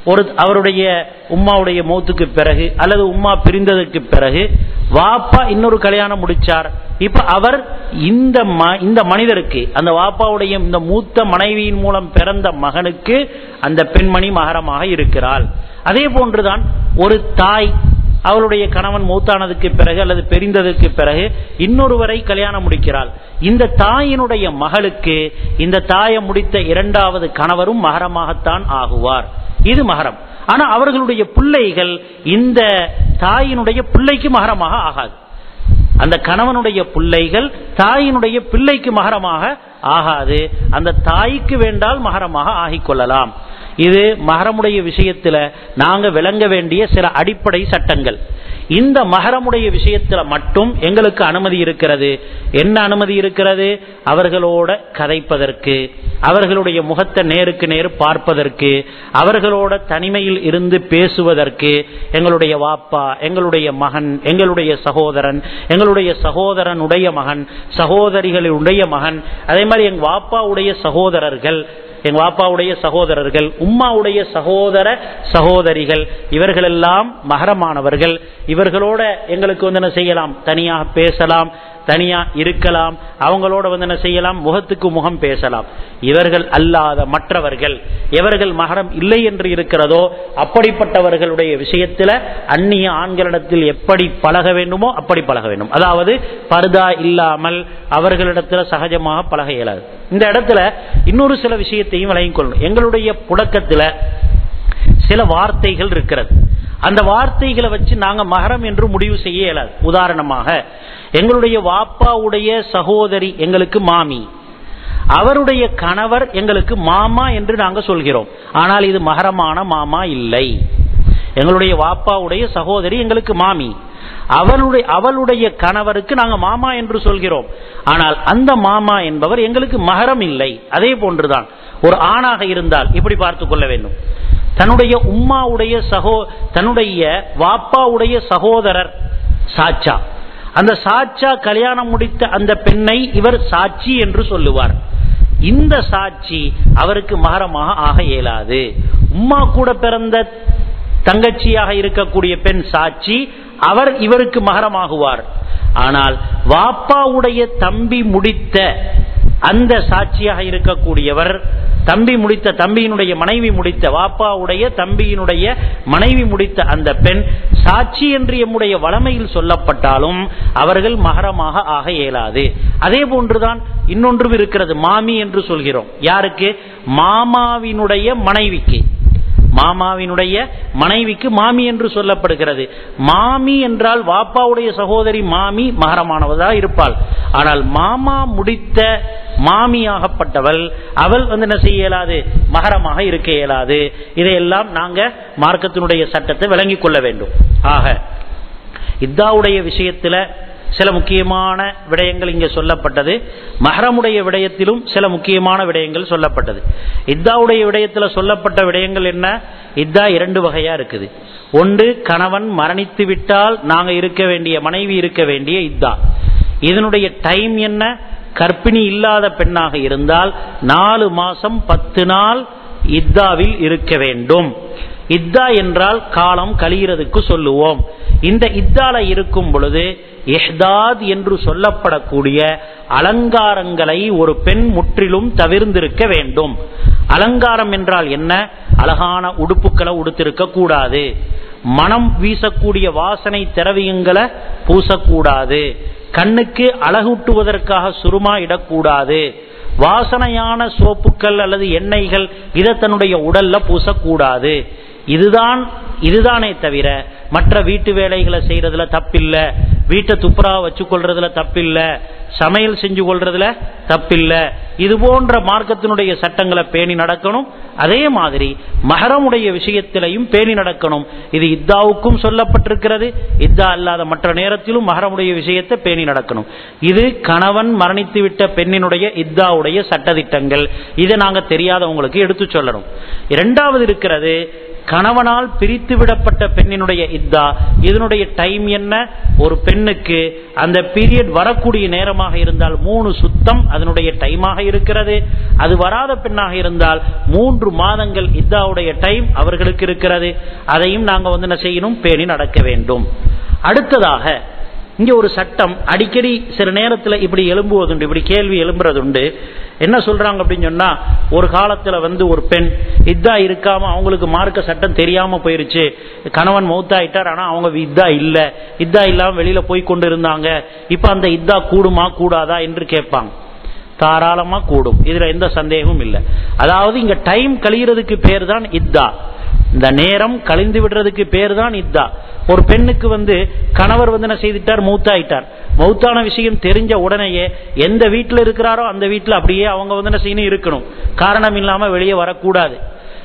ஒரு அவருடைய உம்மாவுடைய மௌத்துக்கு பிறகு அல்லது உம்மா பிரிந்ததுக்கு பிறகு வாப்பா இன்னொரு கல்யாணம் முடிச்சார். இப்ப அவர் இந்த இந்த மனிதருக்கு அந்த வாப்பாவுடைய இந்த மூத்த மனைவியின் மூலம் பிறந்த மகனுக்கு அந்த பெண்மணி மகரமாக இருக்கிறாள். அதே போன்றுதான் ஒரு தாய் அவளுடைய கணவன் மூத்தானதுக்கு பிறகு அல்லது பெரிந்ததற்கு பிறகு இன்னொருவரை கல்யாணம் முடிக்கிறாள். இந்த தாயினுடைய மகளுக்கு இந்த தாயை முடித்த இரண்டாவது கணவரும் மகரமாகத்தான் ஆகுவார். இது மகரம். ஆனா அவர்களுடைய பிள்ளைகள் இந்த தாயினுடைய பிள்ளைக்கு மகரமாக ஆகாது. அந்த கணவனுடைய பிள்ளைகள் தாயினுடைய பிள்ளைக்கு மகரமாக ஆகாது. அந்த தாய்க்கு வேண்டால் மகரமாக ஆகிக்கொள்ளலாம். இது மகரமுடைய விஷயத்துல நாங்க விளங்க வேண்டிய சில அடிப்படை சட்டங்கள். இந்த மகரமுடைய விஷயத்துல மட்டும் எங்களுக்கு அனுமதி இருக்கிறது. என்ன அனுமதி இருக்கிறது? அவர்களோட கதைப்பதற்கு அவர்களுடைய முகத்தை நேருக்கு நேரு பார்ப்பதற்கு அவர்களோட தனிமையில் இருந்து பேசுவதற்கு எங்களுடைய வாப்பா எங்களுடைய மகன் எங்களுடைய சகோதரன் எங்களுடைய சகோதரனுடைய மகன் சகோதரிகளுடைய மகன் அதே மாதிரி எங்க வாப்பாவுடைய சகோதரர்கள் எங்க வாப்பாவுடைய சகோதரர்கள் உம்மாவுடைய சகோதர சகோதரிகள் இவர்களெல்லாம் மகரமானவர்கள். இவர்களோட எங்களுக்கு வந்து என்ன செய்யலாம்? தனியாக பேசலாம். தனியா இருக்கலாம் அவங்களோட வந்து என்ன செய்யலாம் முகத்துக்கு முகம் பேசலாம். இவர்கள் அல்லாத மற்றவர்கள் எவர்கள் மகரம் இல்லை என்று இருக்கிறதோ அப்படிப்பட்டவர்களுடைய விஷயத்துல அந்நிய ஆண்களிடத்தில் எப்படி பழக வேண்டுமோ அப்படி பழக வேண்டும். அதாவது பர்தா இல்லாமல் அவர்களிடத்துல சகஜமாக பழக இயலாது. இந்த இடத்துல இன்னொரு சில விஷயத்தையும் விளங்கிக் கொள்ளணும். எங்களுடைய புழக்கத்தில் சில வார்த்தைகள் இருக்கிறது. அந்த வார்த்தைகளை வச்சு நாங்க மகரம் என்று முடிவு செய்ய இயலாது. உதாரணமாக எங்களுடைய வாப்பாவுடைய சகோதரி எங்களுக்கு மாமி. அவருடைய கணவர் எங்களுக்கு மாமா என்று நாங்கள் சொல்கிறோம். ஆனால் இது மகரமான மாமா இல்லை. எங்களுடைய வாப்பாவுடைய சகோதரி எங்களுக்கு மாமி. அவளுடைய அவளுடைய கணவருக்கு நாங்க மாமா என்று சொல்கிறோம். ஆனால் அந்த மாமா என்பவர் எங்களுக்கு மகரம் இல்லை. அதே போன்றுதான். ஒரு ஆணாக இருந்தால் இப்படி பார்த்து கொள்ள வேண்டும். தன்னுடைய உம்மாவுடைய சகோ தன்னுடைய வாப்பாவுடைய சகோதரர் சாச்சா. அந்த சாச்சா கல்யாணம் முடித்த அந்த பெண்ணை இவர் சாட்சி என்று சொல்லுவார். இந்த சாட்சி அவருக்கு மகரமாக ஆக இயலாது. உம்மா கூட பிறந்த தங்கச்சியாக இருக்கக்கூடிய பெண் சாட்சி அவர் இவருக்கு மகரமாகுவார். ஆனால் வாப்பாவுடைய தம்பி முடித்த அந்த சாட்சியாக இருக்கக்கூடியவர் தம்பி முடித்த தம்பியினுடைய மனைவி முடித்த வாப்பாவுடைய தம்பியினுடைய மனைவி முடித்த அந்த பெண் சாட்சி என்று எம்முடைய வளமையில் சொல்லப்பட்டாலும் அவர்கள் மகரமாக ஆக இயலாது. அதே போன்றுதான் இன்னொன்று இருக்கிறது மாமி என்று சொல்கிறோம். யாருக்கு? மாமாவினுடைய மனைவிக்கு. மாமாவினுடைய மனைவிக்கு மாமி என்று சொல்லப்படுகிறது. மாமி என்றால் வாப்பாவுடைய சகோதரி மாமி மகரமானவதா இருப்பாள். ஆனால் மாமா முடித்த மாமியாகப்பட்டவள் அவள் வந்து என்ன செய்ய இயலாது? மகரமாக இருக்க இயலாது. இதையெல்லாம் நாங்க மார்க்கத்தினுடைய சட்டத்தை விளங்கிக் கொள்ள வேண்டும். ஆக இத்தாவுடைய விஷயத்துல சில முக்கியமான விடயங்கள் இங்கே சொல்லப்பட்டது. மஹரமுடைய விடயத்திலும் சில முக்கியமான விடயங்கள் சொல்லப்பட்டது. இத்தாவுடைய விடயத்தில் சொல்லப்பட்ட விடயங்கள் என்ன? இத்தா இரண்டு வகையா இருக்குது. ஒன்று கணவன் மரணித்து விட்டால் நாங்கள் இருக்க வேண்டிய மனைவி இருக்க வேண்டிய இத்தா. இதனுடைய டைம் என்ன? கர்ப்பிணி இல்லாத பெண்ணாக இருந்தால் நாலு மாசம் பத்து நாள் இத்தாவில் இருக்க வேண்டும். இத்தா என்றால் காலம் கழிகிறதுக்கு சொல்லுவோம். இந்த இத்தால இருக்கும் பொழுது இஹ்தாத் என்று சொல்லப்படக்கூடிய அலங்காரங்களை ஒரு பெண் முற்றிலும் தவிர்ந்திருக்க வேண்டும். அலங்காரம் என்றால் என்ன? அழகான உடுப்புக்களை உடுத்திருக்க கூடாது. மனம் வீசக்கூடிய வாசனை திரவியங்களை பூசக்கூடாது. கண்ணுக்கு அழகூட்டுவதற்காக சுருமா இடக்கூடாது. வாசனையான சோப்புக்கள் அல்லது எண்ணெய்கள் இதை தன்னுடைய உடல்ல பூசக்கூடாது. இதுதான் இதுதானே தவிர மற்ற வீட்டு வேலைகளை செய்யறதுல தப்பில்லை. வீட்டை துப்புரா வச்சுக்கொள்றதுல தப்பில்ல சமையல் செஞ்சு கொள்றதுல தப்பில்ல. இது போன்ற மார்க்கத்தினுடைய சட்டங்களை பேணி நடக்கணும். அதே மாதிரி மகரமுடைய விஷயத்திலையும் பேணி நடக்கணும். இது இத்தாவுக்கும் சொல்லப்பட்டிருக்கிறது. இத்தா அல்லாத மற்ற நேரத்திலும் மகரமுடைய விஷயத்தை பேணி நடக்கணும். இது கணவன் மரணித்து விட்ட பெண்ணினுடைய இத்தாவுடைய சட்டதிட்டங்கள் இதை நாங்க தெரியாதவங்களுக்கு எடுத்து சொல்லணும். இரண்டாவது இருக்கிறது கணவனால் பிரித்து விடப்பட்ட பெண்ணினுடைய இத்தா. இதனுடைய டைம் என்ன? ஒரு பெண்ணுக்கு அந்த பீரியட் வரக்கூடிய நேரமாக இருந்தால் மூணு சுத்தம் அதனுடைய டைமாக இருக்கிறது. அது வராத பெண்ணாக இருந்தால் மூன்று மாதங்கள் இத்தாவுடைய டைம் அவர்களுக்கு இருக்கிறது. அதையும் நாங்கள் வந்து என்ன செய்யணும்? பேணி நடக்க வேண்டும். அடுத்ததாக இங்கே ஒரு சட்டம். அடிக்கடி சில நேரத்தில் இப்படி எழும்புவதுண்டு இப்படி கேள்வி எழும்புறதுண்டு. என்ன சொல்றாங்க அப்படின்னு சொன்னா ஒரு காலத்துல வந்து ஒரு பெண் இதா இருக்காம அவங்களுக்கு மார்க்க சட்டம் தெரியாம போயிருச்சு. கணவன் மௌத்தாயிட்டார் ஆனா அவங்க இதா இல்ல. இதா இல்லாம வெளியில போய் கொண்டு இருந்தாங்க இப்ப அந்த இதா கூடுமா கூடாதா என்று கேட்பாங்க. தாராளமா கூடும். இதுல எந்த சந்தேகமும் இல்லை. அதாவது இங்க டைம் கழிகிறதுக்கு பேர் தான் இத்தா இந்த நேரம் கழிந்து விடுறதுக்கு பேர் தான் இத்தா ஒரு பெண்ணுக்கு வந்து கணவர் வந்து என்ன செய்துட்டார்? மூத்தாயிட்டார். மௌத்தான விஷயம் தெரிஞ்ச உடனேயே எந்த வீட்டில் இருக்கிறாரோ அந்த வீட்டில் அப்படியே அவங்க வந்து என்ன செய்யணும் இருக்கணும். காரணம் இல்லாம வெளியே வரக்கூடாது.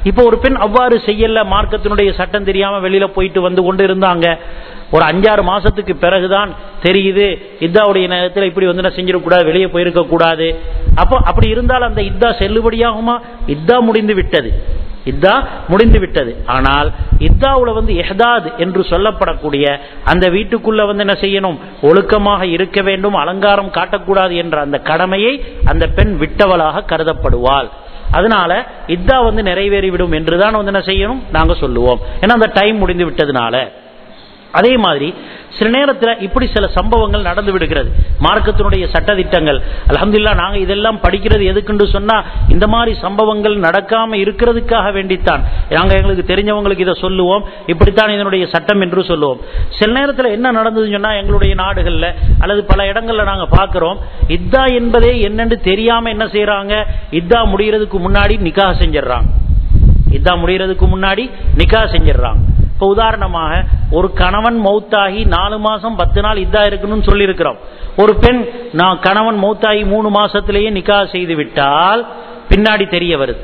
இப்போ ஒரு பெண் அவ்வாறு செய்யல மார்க்கத்தினுடைய சட்டம் தெரியாம வெளியில போயிட்டு வந்து கொண்டு இருந்தாங்க. ஒரு அஞ்சாறு மாசத்துக்கு பிறகுதான் தெரியுது இத்தாவுடைய நேரத்தில் இப்படி வந்து செஞ்சிடக்கூடாது வெளியே போயிருக்க கூடாது அப்போ அப்படி இருந்தால் அந்த இத்தா செல்லுபடியாகுமா? இத்தா முடிந்து விட்டது. இத்தா முடிந்து விட்டது. ஆனால் இத்தாவுல வந்து எஹதாத் என்று சொல்லப்படக்கூடிய அந்த வீட்டுக்குள்ள வந்து என்ன செய்யணும்? ஒழுக்கமாக இருக்க வேண்டும் அலங்காரம் காட்டக்கூடாது என்ற அந்த கடமையை அந்த பெண் விட்டவளாக கருதப்படுவாள். அதனால இதா வந்து நிறைவேறிவிடும் என்றுதான் வந்து என்ன செய்யணும்? நாங்க சொல்லுவோம். ஏன்னா அந்த டைம் முடிந்து விட்டதுனால. அதே மாதிரி சில நேரத்தில் இப்படி சில சம்பவங்கள் நடந்து விடுகிறது. மார்க்கத்தினுடைய சட்டத்திட்டங்கள். அலமதுல்லா நாங்கள் இதெல்லாம் படிக்கிறது எதுக்குன்னு சொன்னா இந்த மாதிரி சம்பவங்கள் நடக்காம இருக்கிறதுக்காக வேண்டித்தான். நாங்கள் எங்களுக்கு தெரிஞ்சவங்களுக்கு இதை சொல்லுவோம். இப்படித்தான் இதனுடைய சட்டம் என்று சொல்லுவோம். சில நேரத்தில் என்ன நடந்ததுன்னு சொன்னா எங்களுடைய நாடுகளில் அல்லது பல இடங்கள்ல நாங்கள் பார்க்கிறோம் இத்தா என்பதே என்னன்னு தெரியாம என்ன செய்யறாங்க இத்தா முடிகிறதுக்கு முன்னாடி நிக்காக செஞ்சிடறாங்க இதா முடிகிறதுக்கு முன்னாடி நிக்கா செஞ்சிடறாங்க இப்ப உதாரணமாக ஒரு கணவன் மௌத்தாகி நாலு மாசம் பத்து நாள் இதா இருக்கணும்னு சொல்லி இருக்கிறோம் ஒரு பெண் நான் கணவன் மௌத்தாகி மூணு மாசத்திலேயே நிக்கா செய்து விட்டால் பின்னாடி தெரிய வருது.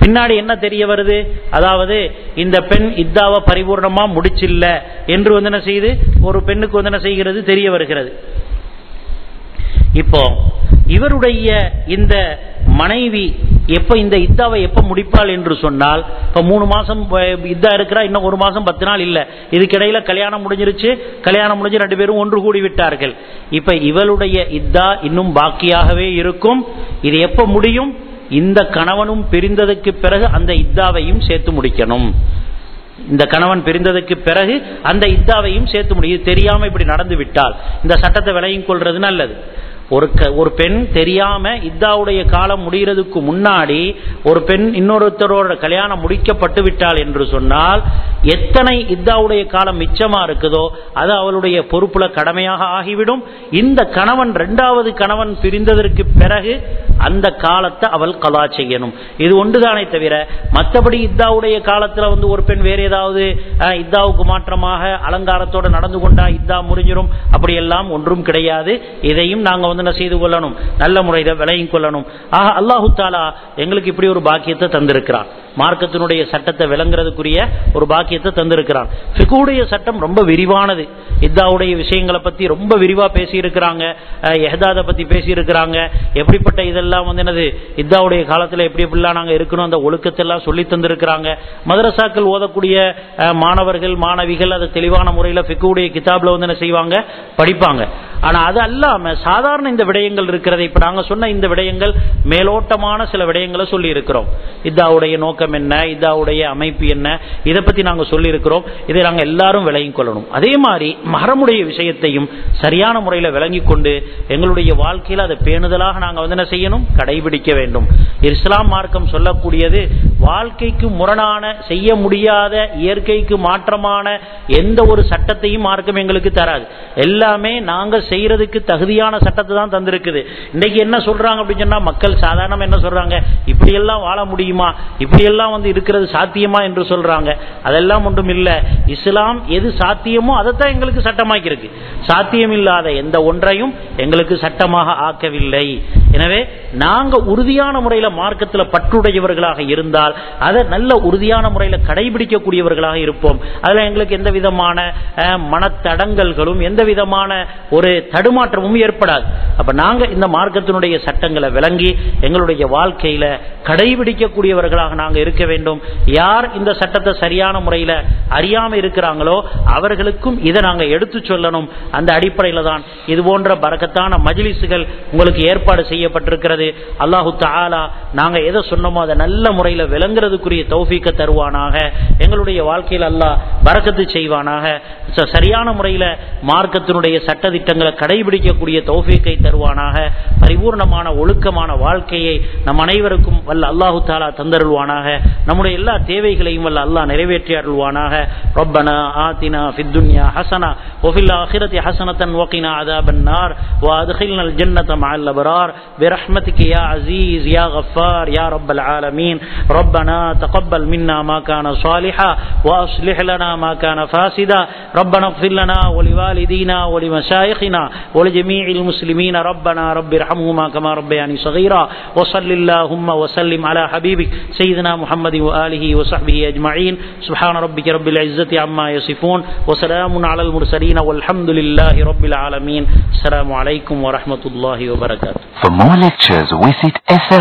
பின்னாடி என்ன தெரிய வருது? அதாவது இந்த பெண் இத்தாவை பரிபூர்ணமா முடிச்சில்ல என்று வந்து என்ன செய்து ஒரு பெண்ணுக்கு வந்து என்ன செய்கிறது? தெரிய வருகிறது. இப்போ இவருடைய இந்த மனைவி எப்ப இந்த இத்தாவை எப்ப முடிப்பாள் என்று சொன்னால் இப்ப மூணு மாசம் இதா இருக்கிறா இன்னும் ஒரு மாசம் பத்து நாள் இல்ல. இதுக்கிடையில கல்யாணம் முடிஞ்சிருச்சு. கல்யாணம் முடிஞ்சு ரெண்டு பேரும் ஒன்று கூடி விட்டார்கள். இப்ப இவளுடைய இத்தா இன்னும் பாக்கியாகவே இருக்கும். இது எப்ப முடியும்? இந்த கணவனும் பிரிந்ததுக்கு பிறகு அந்த இத்தாவையும் சேர்த்து முடிக்கணும். இந்த கணவன் பிரிந்ததுக்கு பிறகு அந்த இத்தாவையும் சேர்த்து முடியும் தெரியாம இப்படி நடந்து விட்டால் இந்த சட்டத்தை விலையும் கொள்றது நல்லது. ஒரு ஒரு பெண் தெரியாம இத்தாவுடைய காலம் முடிகிறதுக்கு முன்னாடி ஒரு பெண் இன்னொருத்தரோட கல்யாணம் முடிக்கப்பட்டு விட்டாள் என்று சொன்னால் எத்தனை இத்தாவுடைய காலம் மிச்சமா இருக்குதோ அது அவளுடைய பொறுப்புல கடமையாக ஆகிவிடும். இந்த கணவன் இரண்டாவது கணவன் பிரிந்ததற்கு பிறகு அந்த காலத்தை அவள் கலா செய்யணும். இது ஒன்றுதானே தவிர மற்றபடி இத்தாவுடைய காலத்துல வந்து ஒரு பெண் வேற ஏதாவது இத்தாவுக்கு மாற்றமாக அலங்காரத்தோட நடந்து கொண்டா இத்தா முடிஞ்சிடும் அப்படி எல்லாம் ஒன்றும் கிடையாது. இதையும் நாங்க வந்து என்ன செய்து கொள்ளணும். நல்ல முறையில் விலையும் கொள்ளணும். ஆக அல்லாஹு தாலா எங்களுக்கு இப்படி ஒரு பாக்கியத்தை தந்திருக்கிறான். மார்க்கத்தினுடைய சட்டத்தை விளங்குறதுக்குரிய ஒரு பாக்கியத்தை தந்திருக்கிறான். ஃபிகுடைய சட்டம் ரொம்ப விரிவானது. இத்தாவுடைய விஷயங்களை பத்தி ரொம்ப விரிவா பேசியிருக்கிறாங்க. எஹதாத பத்தி பேசியிருக்கிறாங்க. எப்படிப்பட்ட இதெல்லாம் வந்து என்னது? இத்தாவுடைய காலத்துல எப்படி எப்படிலாம் நாங்க இருக்கணும்? அந்த ஒழுக்கத்தெல்லாம் சொல்லி தந்திருக்கிறாங்க. மதரசாக்கள் ஓதக்கூடிய மாணவர்கள் மாணவிகள் அதை தெளிவான முறையில் ஃபிகுடைய கிதாப்ல வந்து என்ன செய்வாங்க? படிப்பாங்க. ஆனா அது அல்லாம சாதாரண இந்த விடயங்கள் இருக்கிறது. இப்ப நாங்க சொன்ன இந்த விடயங்கள் மேலோட்டமான சில விடயங்களை சொல்லி இருக்கிறோம் இதாவுடைய நோக்கம் என்ன? இதாவுடைய அமைப்பு என்ன? இதை பத்தி நாங்க சொல்லி இருக்கிறோம் இதை நாங்க எல்லாரும் விளங்கிக் கொள்ளணும். அதே மாதிரி மரமுடைய விஷயத்தையும் சரியான முறையில் விளங்கி கொண்டு எங்களுடைய வாழ்க்கையில் அதை பேணுதலாக நாங்க வந்து என்ன செய்யணும்? கடைபிடிக்க வேண்டும். இஸ்லாம் மார்க்கம் சொல்லக்கூடியது வாழ்க்கைக்கு முரணான செய்ய முடியாத இயற்கைக்கு மாற்றமான எந்த ஒரு சட்டத்தையும் மார்க்கம் எங்களுக்கு தராது. எல்லாமே நாங்க செய்யறதுக்கு தகுதியான சட்டத்தை தான் தந்திருக்குது. இன்னைக்கு என்ன சொல்றாங்க அப்படின்னு சொன்னா மக்கள் சாதாரணமா என்ன சொல்றாங்க? இப்படி எல்லாம் வாழ முடியுமா? இப்படி எல்லாம் வந்து இருக்கிறது சாத்தியமா என்று சொல்றாங்க. அதெல்லாம் ஒன்றும் இல்ல. இஸ்லாம் எது சாத்தியமோ அதைத்தான் எங்களுக்கு சட்டமாக்கி இருக்கு சாத்தியம் இல்லாத எந்த ஒன்றையும் எங்களுக்கு சட்டமாக ஆக்கவில்லை. எனவே நாங்க உறுதியான முறையில மார்க்கத்தில் பற்றுடையவர்களாக இருந்தால் அதை நல்ல உறுதியான முறையில கடைபிடிக்கக்கூடியவர்களாக இருப்போம். அதுல எங்களுக்கு எந்த விதமான மனத்தடங்கல்களும் எந்த விதமான ஒரு தடுமாற்றமும் ஏற்படாது. அப்ப நாங்க இந்த மார்க்கத்தினுடைய சட்டங்களை விளங்கி எங்களுடைய வாழ்க்கையில கடைபிடிக்கக்கூடியவர்களாக நாங்க இருக்க வேண்டும். யார் இந்த சட்டத்தை சரியான முறையில அறியாம இருக்கிறாங்களோ அவர்களுக்கும் இதை நாங்க எடுத்து சொல்லணும். அந்த அடிப்படையில தான் இது போன்ற பறக்கத்தான மஜிலிசுகள் உங்களுக்கு ஏற்பாடு செய்யப்பட்டிருக்கிறது. அல்லாஹு தாலா நாங்க எதை சொன்னோமோ அதை நல்ல முறையில விளங்குறதுக்குரிய தௌஃபீக்க தருவானாக. எங்களுடைய வாழ்க்கையில் அல்லாஹ் பறக்கத்து செய்வானாக. ச- சரியான முறையில மார்க்கத்தினுடைய சட்டதிட்டங்களை கடைபிடிக்கக்கூடிய தௌஃபீக்கை தருவானாக பரிபூர்ணமான ஒழுக்கமான வாழ்க்கையை நம் அனைவருக்கும் வல்ல அல்லாஹு தாலா தந்தருள்வானாக நம்முடைய எல்லா தேவைகளையும் வல்ல அல்லாஹ் நிறைவேற்றி அருள்வானாக ربنا آتنا في الدنيا حسنة وفي الآخرة حسنة وقنا عذاب النار وأدخلنا الجنة مع الأبرار برحمتك يا عزيز يا غفار يا رب العالمين ربنا تقبل منا ما كان صالحا وأصلح لنا ما كان فاسدا ربنا اغفر لنا ولوالدينا ولمشايخنا ولجميع المسلمين ربنا رب ارحمهما كما ربياني صغيرا. وصل اللهم وسلم على حبيبك سيدنا محمد وآله وصحبه أجمعين. سبحان ربك رب العزة عما يصفون. وسلام على المرسلين والحمد لله رب العالمين. السلام عليكم ورحمة الله وبركاته.